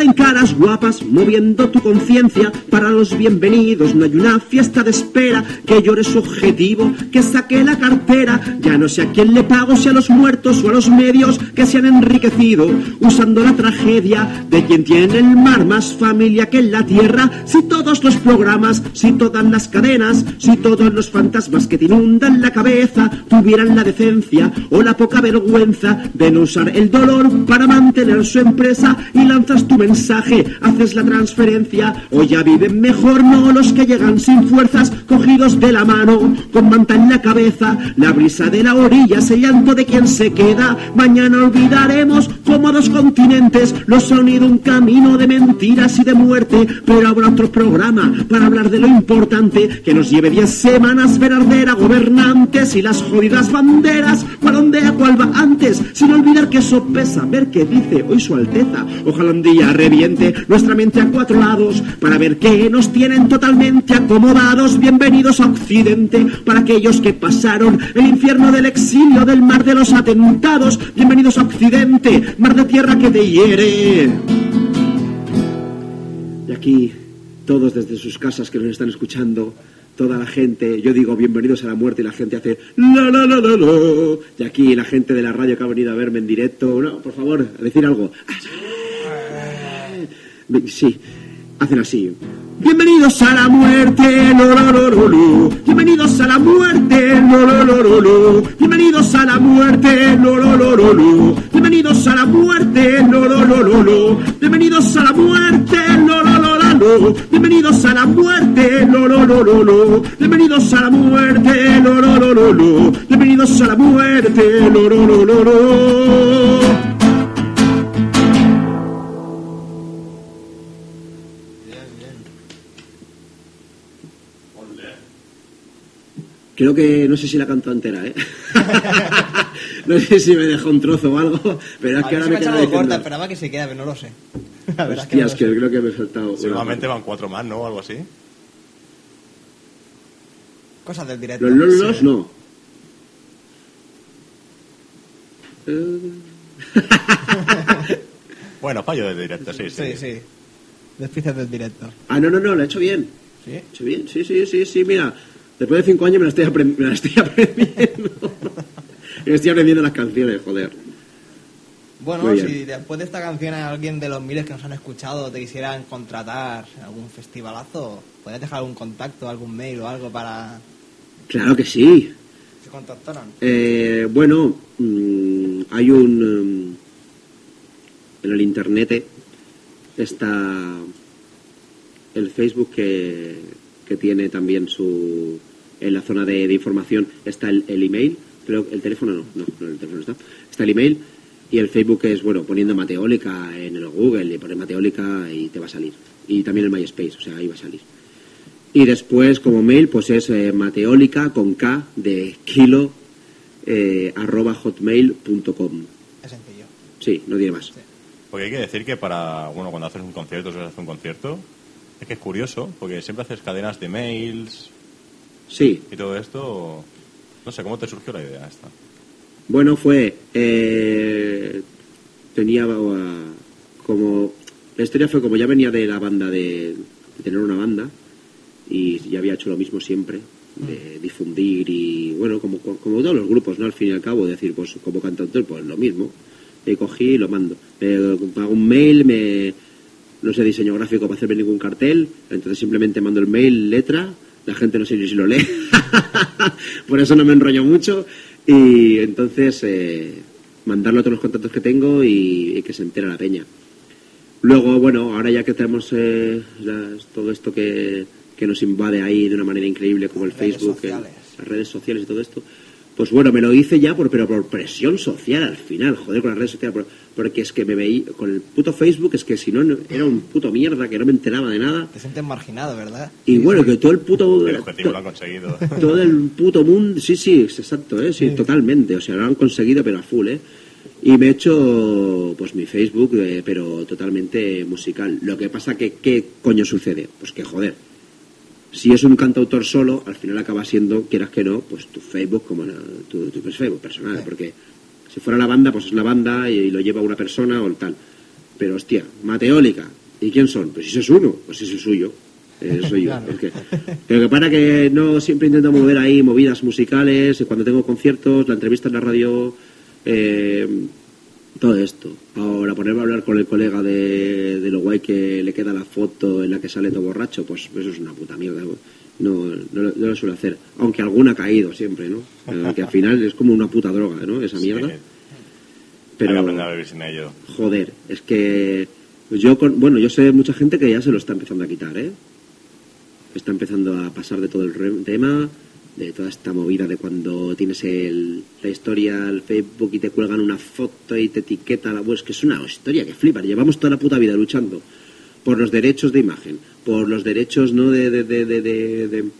Salen caras guapas moviendo tu conciencia para los bienvenidos. No hay una fiesta de espera que llore su objetivo, que saque la cartera. Ya no sé a quién le pago, si a los muertos o a los medios que se han enriquecido usando la tragedia de quien tiene el mar más familia que en la tierra. Si todos los programas, si todas las cadenas, si todos los fantasmas que te inundan la cabeza tuvieran la decencia o la poca vergüenza de no usar el dolor para mantener su empresa y lanzas tu mensaje, haces la transferencia o ya viven mejor no los que llegan sin fuerzas cogidos de la mano con manta en la cabeza la brisa de la orilla ese llanto de quien se queda. Mañana olvidaremos como a dos continentes los ha unido un camino de mentiras y de muerte pero habrá otro programa para hablar de lo importante que nos lleve diez semanas ver arder a gobernantes y las jodidas banderas cuál ondea cuál va antes sin olvidar que eso pesa ver qué dice hoy su alteza. Ojalá un día reviente nuestra mente a cuatro lados para ver que nos tienen totalmente acomodados bienvenidos a Occidente para aquellos que pasaron el infierno del exilio del mar de los atentados bienvenidos a Occidente mar de tierra que te hiere y aquí, todos desde sus casas que nos están escuchando, toda la gente, yo digo bienvenidos a la muerte y la gente hace la la la la la. Y aquí la gente de la radio que ha venido a verme en directo, no, por favor, decir algo. Sí, hacen así. Bienvenidos a la muerte, lo, lo, lo, lo, lo. Bienvenidos a la muerte, lo, lo, lo, lo, lo. Bienvenidos a la muerte, lo, lo, lo, lo, lo. Bienvenidos a la muerte, lo, lo, lo, lo, lo. Bienvenidos a la muerte, lo, lo, lo, lo, lo. Bienvenidos a la muerte, lo, lo, lo, lo, lo. Bienvenidos a la muerte, lo, lo, lo, lo, lo. Bienvenidos a la muerte, lo, lo, lo, lo, lo. Creo que no sé si la canto entera, ¿eh? no sé si me dejó un trozo o algo, pero es A que ahora se me quedo echado corta, diciendo... esperaba que se quede, pero no lo sé. La verdad es que no Hostias, lo que sé. creo que me he saltado... Seguramente van cuatro más, ¿no? O algo así. Cosas del directo. Los lolos Sí. no. Bueno, fallo del directo, sí, sí. Sí, sí. Despices del directo. Ah, no, no, no, lo he hecho bien. ¿Sí? He hecho bien, sí, sí, sí, sí, mira. Después de cinco años me la estoy, me estoy aprendiendo. me estoy aprendiendo las canciones, joder. Bueno, si después de esta canción hay alguien de los miles que nos han escuchado te quisieran contratar en algún festivalazo, ¿podrías dejar algún contacto, algún mail o algo para Claro que sí. se contactaran? Eh, bueno, mm, hay un... mm, en el internet está el Facebook que, que tiene también su... En la zona de, de información está el, el email, pero el teléfono no, no, no, el teléfono no está. Está el email y el Facebook es, bueno, poniendo Mateólica en el Google y pones Mateólica y te va a salir. Y también el MySpace, o sea, ahí va a salir. Y después, como mail, pues es eh, mateólica con K de kilo eh, arroba hotmail.com. Es sencillo. Sí, no tiene más. Porque hay que decir que para, bueno, cuando haces un concierto, si hacer un concierto, es que es curioso, porque siempre haces cadenas de mails Sí, y todo esto. No sé, ¿cómo te surgió la idea esta? Bueno, fue. eh, tenía uh, como. La historia fue como ya venía de la banda, de, de tener una banda, y ya había hecho lo mismo siempre, de difundir y. Bueno, como, como todos los grupos, ¿no? Al fin y al cabo, decir, pues como cantautor, pues lo mismo. Y cogí y lo mando. Me hago un mail, me. No sé diseño gráfico para hacerme ningún cartel, entonces simplemente mando el mail, letra, la gente no sé ni si lo lee. Por eso no me enrollo mucho. Y entonces eh, mandarlo a todos los contactos que tengo y, y que se entera la peña. Luego, bueno, ahora ya que tenemos eh, todo esto que, que nos invade ahí de una manera increíble, como el Facebook, el- las redes sociales y todo esto, pues bueno, me lo hice ya, por, pero por presión social al final, joder, con las redes sociales, por- porque es que me veí con el puto Facebook, es que si no, era un puto mierda, que no me enteraba de nada. Te sientes marginado, ¿verdad? Y bueno, que todo el puto... El objetivo lo han conseguido. todo el puto mundo, sí, sí, es exacto, ¿eh? sí, totalmente, o sea, lo han conseguido pero a full, ¿eh? Y me he hecho pues mi Facebook, eh, pero totalmente musical. Lo que pasa que, ¿qué coño sucede? Pues que joder, si es un cantautor solo, al final acaba siendo, quieras que no, pues tu Facebook como la- tu, tu Facebook personal, Sí. porque si fuera la banda, pues es la banda y, lo lleva una persona o tal. Pero hostia, Mateólica, ¿y quién son? Pues ese es uno, pues ese es suyo. Eh, soy yo. Claro. Es que, pero que para que no siempre intento mover ahí movidas musicales, y cuando tengo conciertos, la entrevista en la radio, eh, todo esto. Ahora ponerme a hablar con el colega de, de lo guay que le queda la foto en la que sale todo borracho, pues eso es una puta mierda. No, no, lo- no lo suelo hacer. Aunque alguna ha caído siempre, ¿no? Eh, que al final es como una puta droga, ¿no? Esa mierda. Sí, Pero hay que aprender a vivir sin ello. joder, es que yo con, bueno, yo sé mucha gente que ya se lo está empezando a quitar, ¿eh? Está empezando a pasar de todo el tema, de toda esta movida de cuando tienes el, la historia al Facebook y te cuelgan una foto y te etiqueta la web, es que es una historia que flipa. Llevamos toda la puta vida luchando por los derechos de imagen, por los derechos no de, de, de, de- de- de- de-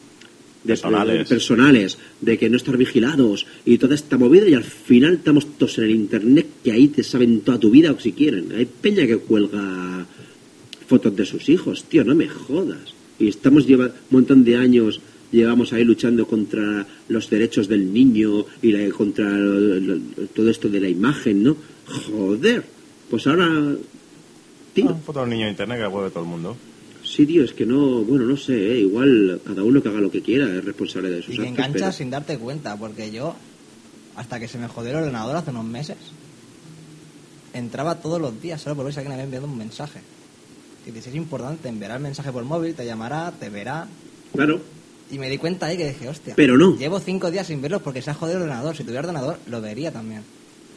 Personales. de- personales, de que no estar vigilados y toda esta movida y al final estamos todos en el internet que ahí te saben toda tu vida o si quieren. Hay peña que cuelga fotos de sus hijos, tío, no me jodas. Y estamos lleva un montón de años llevamos ahí luchando contra los derechos del niño y la- contra lo- lo- todo esto de la imagen, ¿no? Joder, pues ahora, tío, Ah, foto del niño en internet que la puede ver todo el mundo. sí, tío, es que no, bueno, no sé, ¿eh? igual cada uno que haga lo que quiera es responsable de sus Y que actos. enganchas pero- sin darte cuenta, porque yo, hasta que se me jodió el ordenador hace unos meses, entraba todos los días solo por ver si alguien había enviado un mensaje. Y dices, es importante, enviará el mensaje por móvil, te llamará, te verá. Claro, Y me di cuenta ahí que dije, hostia. Pero no. Llevo cinco días sin verlos porque se ha jodido el ordenador. Si tuviera ordenador, lo vería también.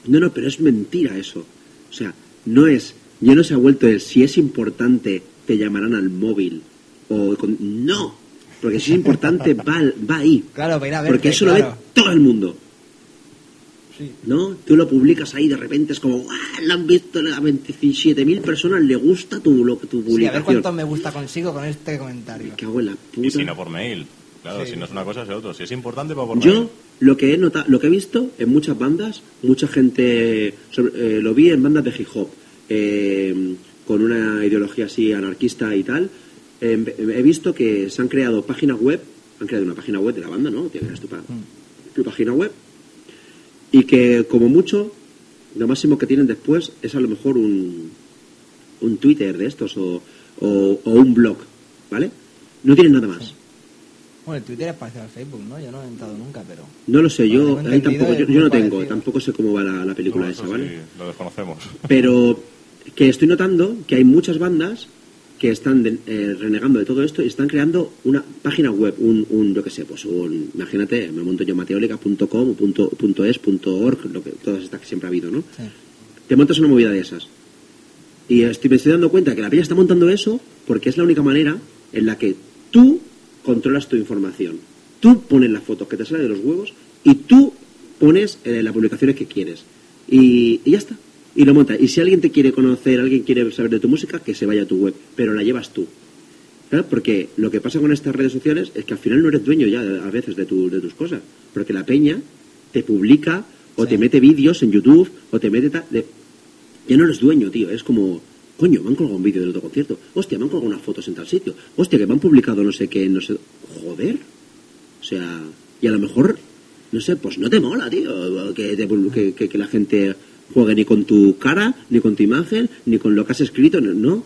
No, no, pero es mentira eso. O sea, no es. Ya no se ha vuelto el si es importante, te llamarán al móvil. O con- no. Porque si es importante, va, al- va ahí. Claro, para ir a verte, Porque eso lo ve todo el mundo. Sí. ¿No? Tú lo publicas ahí, de repente es como, ¡ah! Lo han visto a 27.000 personas, le gusta tu, lo, tu Sí, a ver publicación. cuántos me gusta consigo con este comentario. Me cago en la puta. Y si no por mail. Claro, Sí. si no es una cosa es otro. Si es importante, va por Yo lo que he notado, lo que he visto en muchas bandas, mucha gente, sobre- eh, lo vi en bandas de hip hop, eh, con una ideología así anarquista y tal. eh, he visto que se han creado páginas web, han creado una página web de la banda, ¿no? Tienes tu, pa- tu página web y que como mucho lo máximo que tienen después es a lo mejor un, un Twitter de estos o, o- o un blog, ¿vale? No tienen nada más. Bueno, el Twitter es parecido al Facebook, ¿no? Yo no he entrado nunca, pero... No lo sé, yo ahí tampoco, yo, no tengo, parecido. tampoco sé cómo va la, la película No, esa, ¿vale? sí, lo desconocemos. Pero que estoy notando que hay muchas bandas que están de- eh, renegando de todo esto y están creando una página web, un, un yo qué sé, pues un, imagínate, me monto yo mateólica.com punto, punto es, punto org, lo que, todas estas que siempre ha habido, ¿no? Sí. te montas una movida de esas. Y estoy, me estoy dando cuenta que la peña está montando eso porque es la única manera en la que tú controlas tu información. Tú pones las fotos que te salen de los huevos y tú pones eh, las publicaciones que quieres. Y, y ya está. Y lo montas. Y si alguien te quiere conocer, alguien quiere saber de tu música, que se vaya a tu web. Pero la llevas tú. ¿Claro? Porque lo que pasa con estas redes sociales es que al final no eres dueño ya a veces de, tu, de tus cosas. Porque la peña te publica o Sí. te mete vídeos en YouTube o te mete... ta- de- Ya no eres dueño, tío. Es como... Coño, me han colgado un vídeo del otro concierto. Hostia, me han colgado unas fotos en tal sitio. Hostia, que me han publicado no sé qué, no sé... Joder. O sea, y a lo mejor, no sé, pues no te mola, tío, que, te- que, la gente juegue ni con tu cara, ni con tu imagen, ni con lo que has escrito, no.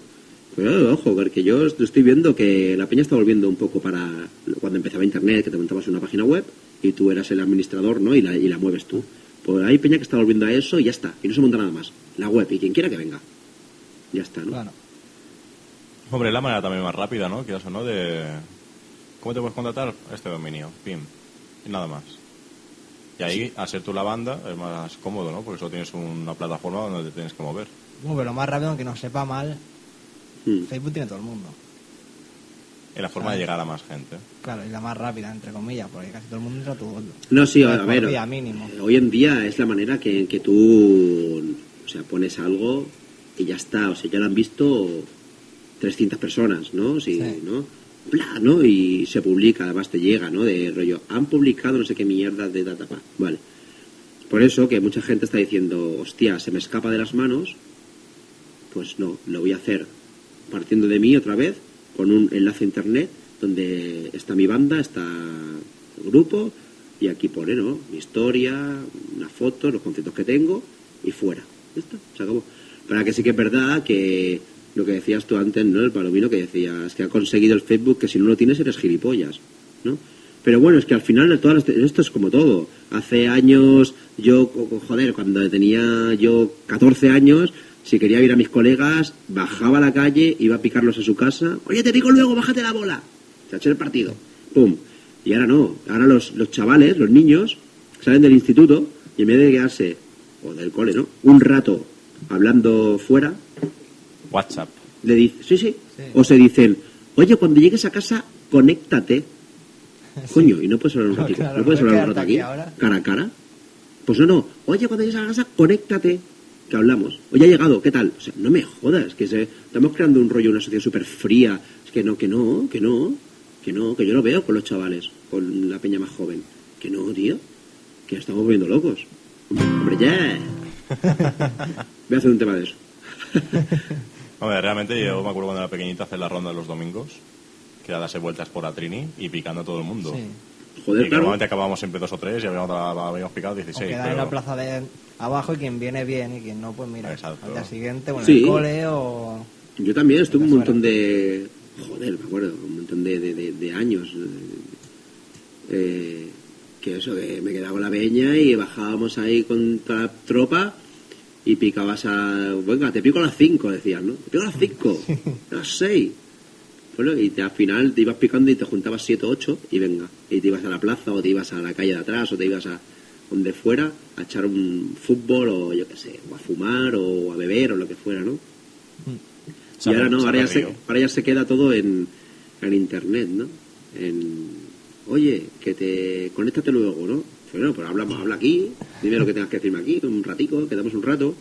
Pero, ojo, porque yo est- estoy viendo que la peña está volviendo un poco para cuando empezaba Internet, que te montabas una página web y tú eras el administrador, ¿no? Y la, y la mueves tú. Pues hay peña que está volviendo a eso y ya está, y no se monta nada más. La web, y quien quiera que venga. Ya está, ¿no? Claro. Hombre, es la manera también más rápida, ¿no? Quieras o no, de... ¿Cómo te puedes contratar? Este dominio, pim. Y nada más. Y ahí, al ser tú la banda, es más cómodo, ¿no? Porque solo tienes una plataforma donde te tienes que mover. Bueno, pero lo más rápido, aunque no sepa mal, Mm. Facebook tiene todo el mundo. Y la forma de llegar a más gente. Claro, y la más rápida, entre comillas, porque casi todo el mundo entra a tu No, sí, a, ver. mínimo. Hoy en día es la manera que, que tú, o sea, pones algo y ya está. O sea, ya lo han visto 300 personas, ¿no? Sí, Sí. ¿no? Bla, ¿no? Y se publica, además te llega, ¿no? De rollo, han publicado no sé qué mierda de datapa. Vale. Por eso que mucha gente está diciendo, hostia, se me escapa de las manos, pues no, lo voy a hacer partiendo de mí otra vez, con un enlace a internet donde está mi banda, está el grupo, y aquí pone, ¿no? Mi historia, una foto, los conciertos que tengo, y fuera. Ya está, se acabó. Para que sí que es verdad que lo que decías tú antes, ¿no? El palomino que decías, que ha conseguido el Facebook que si no lo tienes eres gilipollas, ¿no? Pero bueno, es que al final todas las- esto es como todo. Hace años, yo, joder, cuando tenía yo 14 años, si quería ir a mis colegas, bajaba a la calle, iba a picarlos a su casa. Oye, te pico luego, bájate la bola. Se echó el partido. Pum. Y ahora no. Ahora los, los chavales, los niños, salen del instituto y en vez de quedarse, o del cole, ¿no? Un rato hablando fuera, WhatsApp. le dice, sí, sí, Sí. o se dicen, oye, cuando llegues a casa, conéctate. Coño, y no puedes hablar un No, ratito, claro, no puedes hablar un rato aquí, aquí ahora. cara a cara. Pues no, no, oye, cuando llegues a casa, conéctate, que hablamos. Oye, ha llegado, ¿qué tal? O sea, no me jodas, que se, estamos creando un rollo, una sociedad súper fría. Es que no, que no, que no, que no, que yo lo veo con los chavales, con la peña más joven. Que no, tío, que nos estamos volviendo locos. Hombre, ya. Voy a hacer un tema de eso. Hombre, realmente yo me acuerdo cuando era pequeñito hacer la ronda los domingos, que era darse vueltas por la Trini y picando a todo el mundo. Sí. Joder, y claro. normalmente acabábamos siempre dos o tres y habíamos, habíamos picado O 16. quedar pero- en la plaza de abajo y quien viene bien y quien no, pues mira, Exacto. al día siguiente, bueno, Sí. en el cole o... Yo también estuve un montón de. Joder, me acuerdo, un montón de, de, de- de años. eh, eh, que eso, que me quedaba con la peña y bajábamos ahí con toda la tropa y picabas a. Venga, te pico a las 5, decían, ¿no? Te pico a las 5, a las 6. Bueno, y te- al final te ibas picando y te juntabas 7 o 8 y venga. Y te ibas a la plaza o te ibas a la calle de atrás o te ibas a donde fuera a echar un fútbol o yo qué sé, o a fumar o a beber o lo que fuera, ¿no? Y Se ha ahora no, ahora ya, se, ahora ya se queda todo en, en internet, ¿no? En, oye, que te conéctate luego, ¿no? Bueno, pues habla, habla aquí, dime lo que tengas que decirme aquí, un ratico, quedamos un rato.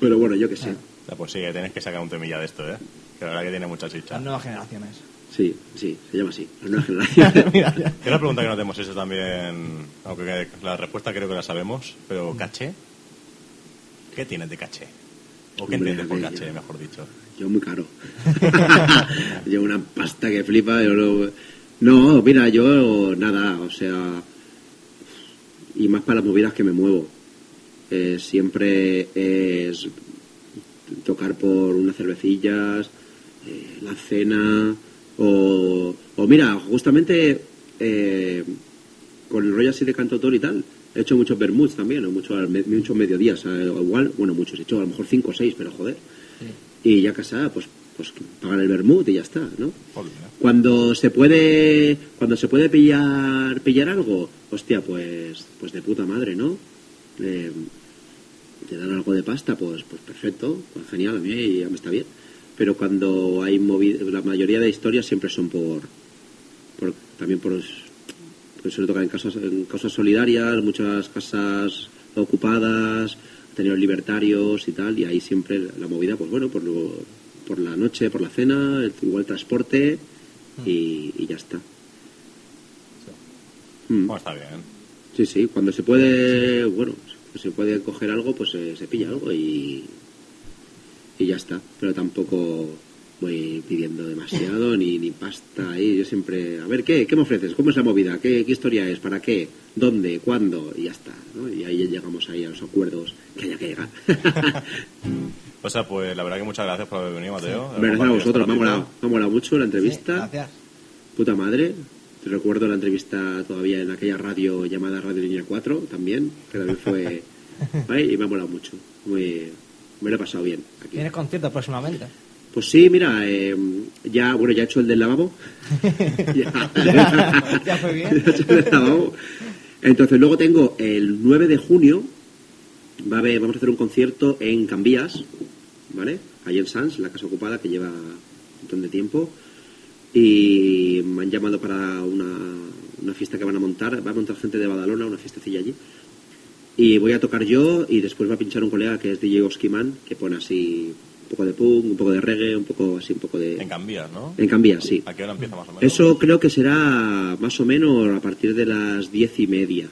Pero bueno, yo qué sé. Ya, Pues sí, que tienes que sacar un temilla de esto, ¿eh? Que la verdad que tiene mucha chicha. Las nuevas generaciones. Sí, sí, se llama así. La nueva generación. Mira, ya. Y una pregunta que no tenemos eso también, aunque la respuesta creo que la sabemos, pero ¿caché? ¿Qué tienes de caché? ¿O qué Hombre, entiendes por caché, yo- mejor dicho? Yo muy caro. Llevo una pasta que flipa. Yo no, no, mira, yo nada, o sea, y más para las movidas que me muevo. Eh, siempre es tocar por unas cervecillas, eh, la cena, o, o mira, justamente eh, con el rollo así de cantautor y tal, he hecho muchos bermuds también, o muchos, muchos mediodías, igual, bueno, muchos, he hecho a lo mejor cinco o seis, pero joder. Y ya casada, pues, pues que pagan el bermud y ya está, ¿no? Cuando se puede, cuando se puede pillar, pillar algo, hostia, pues, pues de puta madre, ¿no? Eh, te dan algo de pasta, pues, pues perfecto, pues genial, a mí ya me está bien. Pero cuando hay movi- la mayoría de historias siempre son por, por- también por, pues suele tocar en casas, en causas solidarias, muchas casas ocupadas, tenido libertarios y tal, y ahí siempre la movida, pues bueno, por, lo- por la noche, por la cena, el- igual transporte y, y ya está. Mm. Bueno, está bien. Sí, sí, cuando se puede, bueno, se puede coger algo, pues se, se pilla algo y, y ya está. Pero tampoco voy pidiendo demasiado ni, ni pasta ahí. Yo siempre, a ver, ¿qué? ¿Qué me ofreces? ¿Cómo es la movida? ¿Qué, qué historia es? ¿Para qué? ¿Dónde? ¿Cuándo? Y ya está. ¿no? Y ahí llegamos ahí a los acuerdos que haya que llegar. O sea, pues la verdad que muchas gracias por haber venido, Mateo. Gracias a vosotros, me ha molado, me ha molado mucho la Sí, entrevista. gracias. Puta madre. Recuerdo la entrevista todavía en aquella radio llamada Radio Línea 4 también, que también fue... Y me ha molado mucho. Muy, me lo he pasado bien aquí. ¿Tienes conciertos próximamente? Pues sí, mira, eh, ya, bueno, ya he hecho el del lavabo. ya, Ya fue bien. Ya he hecho el del lavabo. Entonces luego tengo el 9 de junio, va a haber, vamos a hacer un concierto en Cambías, ¿vale? Allí en Sans, la casa ocupada que lleva un montón de tiempo. Y me han llamado para una, una fiesta que van a montar, va a montar gente de Badalona, una fiestecilla allí. Y voy a tocar yo y después va a pinchar un colega que es DJ Oskiman, que pone así un poco de punk, un poco de reggae, un poco así, un poco de... En Cambias, ¿no? En Cambías, sí. ¿A qué hora empieza más o menos? Eso creo que será más o menos a partir de las diez y media.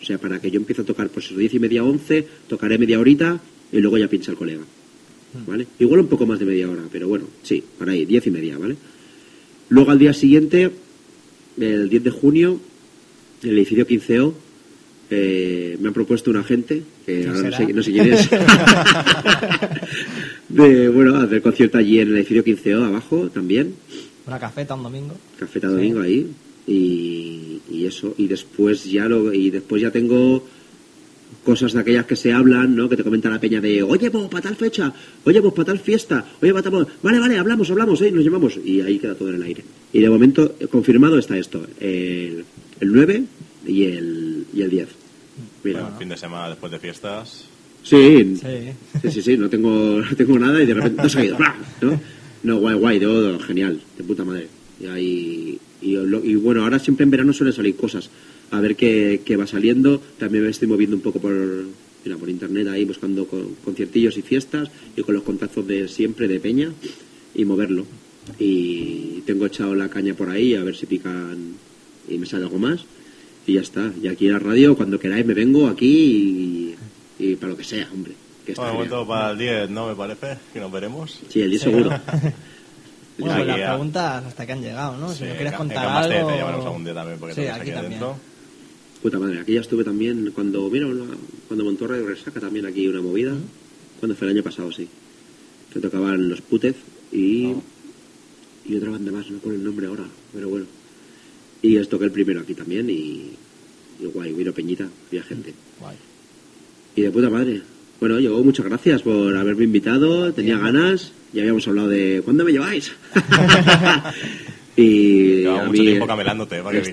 O sea, para que yo empiece a tocar, pues diez y media, once, tocaré media horita y luego ya pincha el colega. ¿Vale? Igual un poco más de media hora, pero bueno, sí, para ahí, diez y media, ¿vale? Luego al día siguiente, el 10 de junio, en el edificio 15O, eh, me han propuesto un agente, que ¿Quién ahora no sé, no sé quién es, de, bueno, hacer concierto allí en el edificio 15O, abajo también. Una cafeta un domingo. Cafeta domingo ahí y, y eso y después ya lo y después ya tengo cosas de aquellas que se hablan no que te comenta la peña de oye pues para tal fecha oye pues para tal fiesta oye para tal vale vale hablamos hablamos eh, nos llamamos y ahí queda todo en el aire y de momento eh, confirmado está esto el, el 9 y el y el 10 mira Bueno, fin de semana después de fiestas. sí, Sí. Sí, sí, sí, no tengo, no tengo nada y de repente todo se ha ido. ¿no? no, guay, guay, todo genial, de puta madre. Y, ahí- y, lo- y bueno, ahora siempre en verano suelen salir cosas. A ver qué, qué va saliendo. También me estoy moviendo un poco por, mira, por internet ahí buscando con- conciertillos y fiestas y con los contactos de siempre de Peña y moverlo. Y tengo echado la caña por ahí a ver si pican y me sale algo más. Y ya está. Y aquí en la radio, cuando queráis, me vengo aquí y, y para lo que sea, hombre. Que está Bueno, para el 10, ¿no? Me parece, que nos veremos. Sí, el 10 Sí, seguro. ¿no? Bueno, las preguntas hasta que han llegado, ¿no? Sí, si me quieres contar te- algo... te llamaremos algún día también porque Sí, te ves aquí aquí también. adentro. Puta madre, aquí ya estuve también cuando, mira, cuando montó Radio Resaca también aquí una movida. Cuando fue el año pasado, sí. Que tocaban los Putez y, Oh. y otra banda más, no me acuerdo el nombre ahora, pero bueno. Y les toqué el primero aquí también y, y guay, vino Peñita, había gente. Guay. Y de puta madre. Bueno, yo muchas gracias por haberme invitado, tenía Bien. ganas, ya habíamos hablado de ¿cuándo me lleváis? y Llevaba mucho mí, tiempo camelándote para que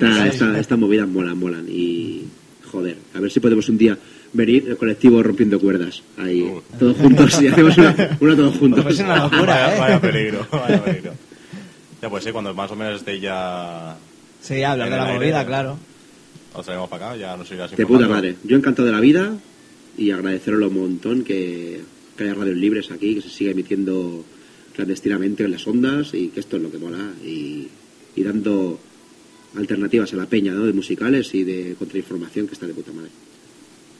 esta, molan, molan y joder, a ver si podemos un día venir el colectivo rompiendo cuerdas ahí, Uh. todos juntos y hacemos una, una todos juntos. Pues es una locura, vaya, ¿eh? vaya peligro, vaya peligro. Ya pues sí, cuando más o menos esté ya... Sí, hablar de la aire. movida, claro. Os traemos para acá, ya nos irás De puta madre. Yo encantado de la vida y agradeceroslo un montón que, que haya radios libres aquí, que se siga emitiendo clandestinamente en las ondas y que esto es lo que mola y, y dando alternativas a la peña ¿no? de musicales y de contrainformación que está de puta madre.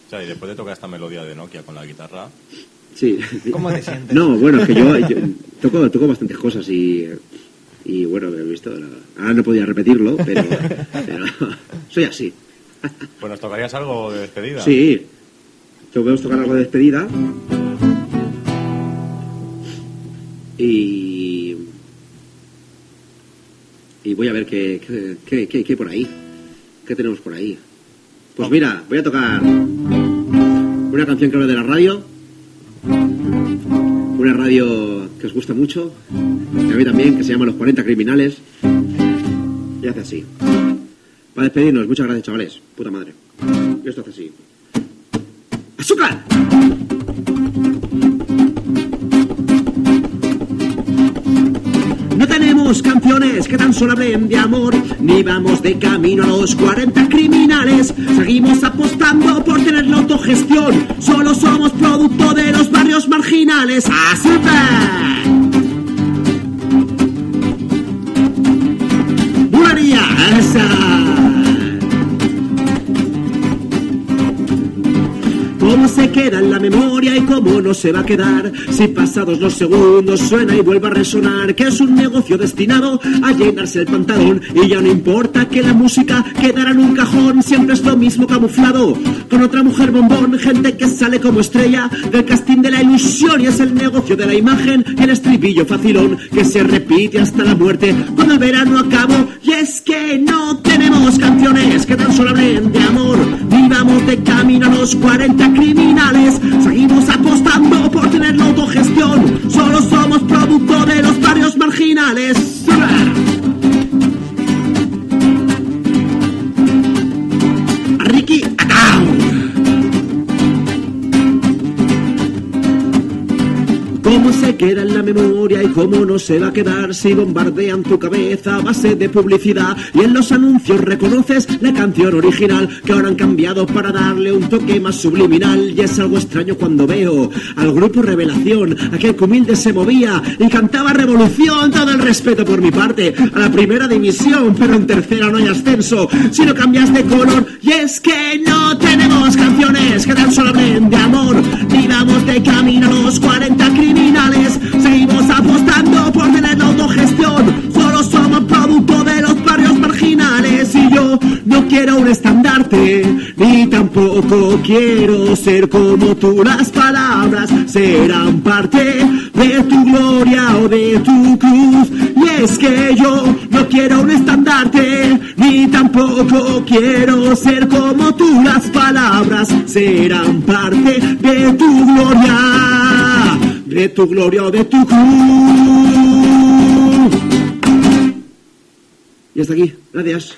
O sea, y después de tocar esta melodía de Nokia con la guitarra, Sí. ¿Cómo te sientes? No, bueno, es que yo, yo toco, toco bastantes cosas y, y bueno, he visto. la- ahora no podía repetirlo, pero, pero soy así. pues nos tocarías algo de despedida. Sí, te podemos tocar algo de despedida. Y. Y voy a ver qué, qué, qué, qué- qué por ahí. ¿Qué tenemos por ahí? Pues mira, voy a tocar una canción que habla de la radio. Una radio que os gusta mucho. Y a mí también, que se llama Los 40 Criminales. Y hace así. Para despedirnos, muchas gracias, chavales. Puta madre. Y esto hace así. ¡Azúcar! Tenemos canciones que tan solo hablen de amor, ni vamos de camino a los 40 criminales. Seguimos apostando por tener la autogestión, solo somos producto de los barrios marginales. ¡Así ¡Bulería! ¡Esa! Queda en la memoria y cómo no se va a quedar? Si pasados los segundos suena y vuelve a resonar que es un negocio destinado a llenarse el pantalón. Y ya no importa que la música quedara en un cajón, siempre es lo mismo camuflado con otra mujer bombón, gente que sale como estrella del casting de la ilusión. Y es el negocio de la imagen el estribillo facilón que se repite hasta la muerte. Cuando el verano acabó y es que no tenemos canciones que tan solo hablen de amor, vivamos de camino a los 40 criminales. Seguimos apostando por tener la autogestión. Solo somos producto de los barrios marginales. ¿Cómo se queda en la memoria y cómo no se va a quedar si bombardean tu cabeza a base de publicidad. Y en los anuncios reconoces la canción original que ahora han cambiado para darle un toque más subliminal. Y es algo extraño cuando veo al grupo Revelación, aquel que humilde se movía y cantaba Revolución, todo el respeto por mi parte a la primera división, pero en tercera no hay ascenso si no cambias de color. Y es que no tenemos canciones que tan solo hablen de amor, ni vamos de camino a los 40 criminales, seguimos apostando por tener la autogestión, solo somos producto de los barrios marginales. Y yo no quiero un estandarte, ni tampoco quiero ser como tú, las palabras serán parte de tu gloria o de tu cruz, y es que yo no quiero un estandarte, ni tampoco quiero ser como tú, las palabras serán parte de tu gloria, de tu gloria o de tu cruz. Y hasta aquí, gracias.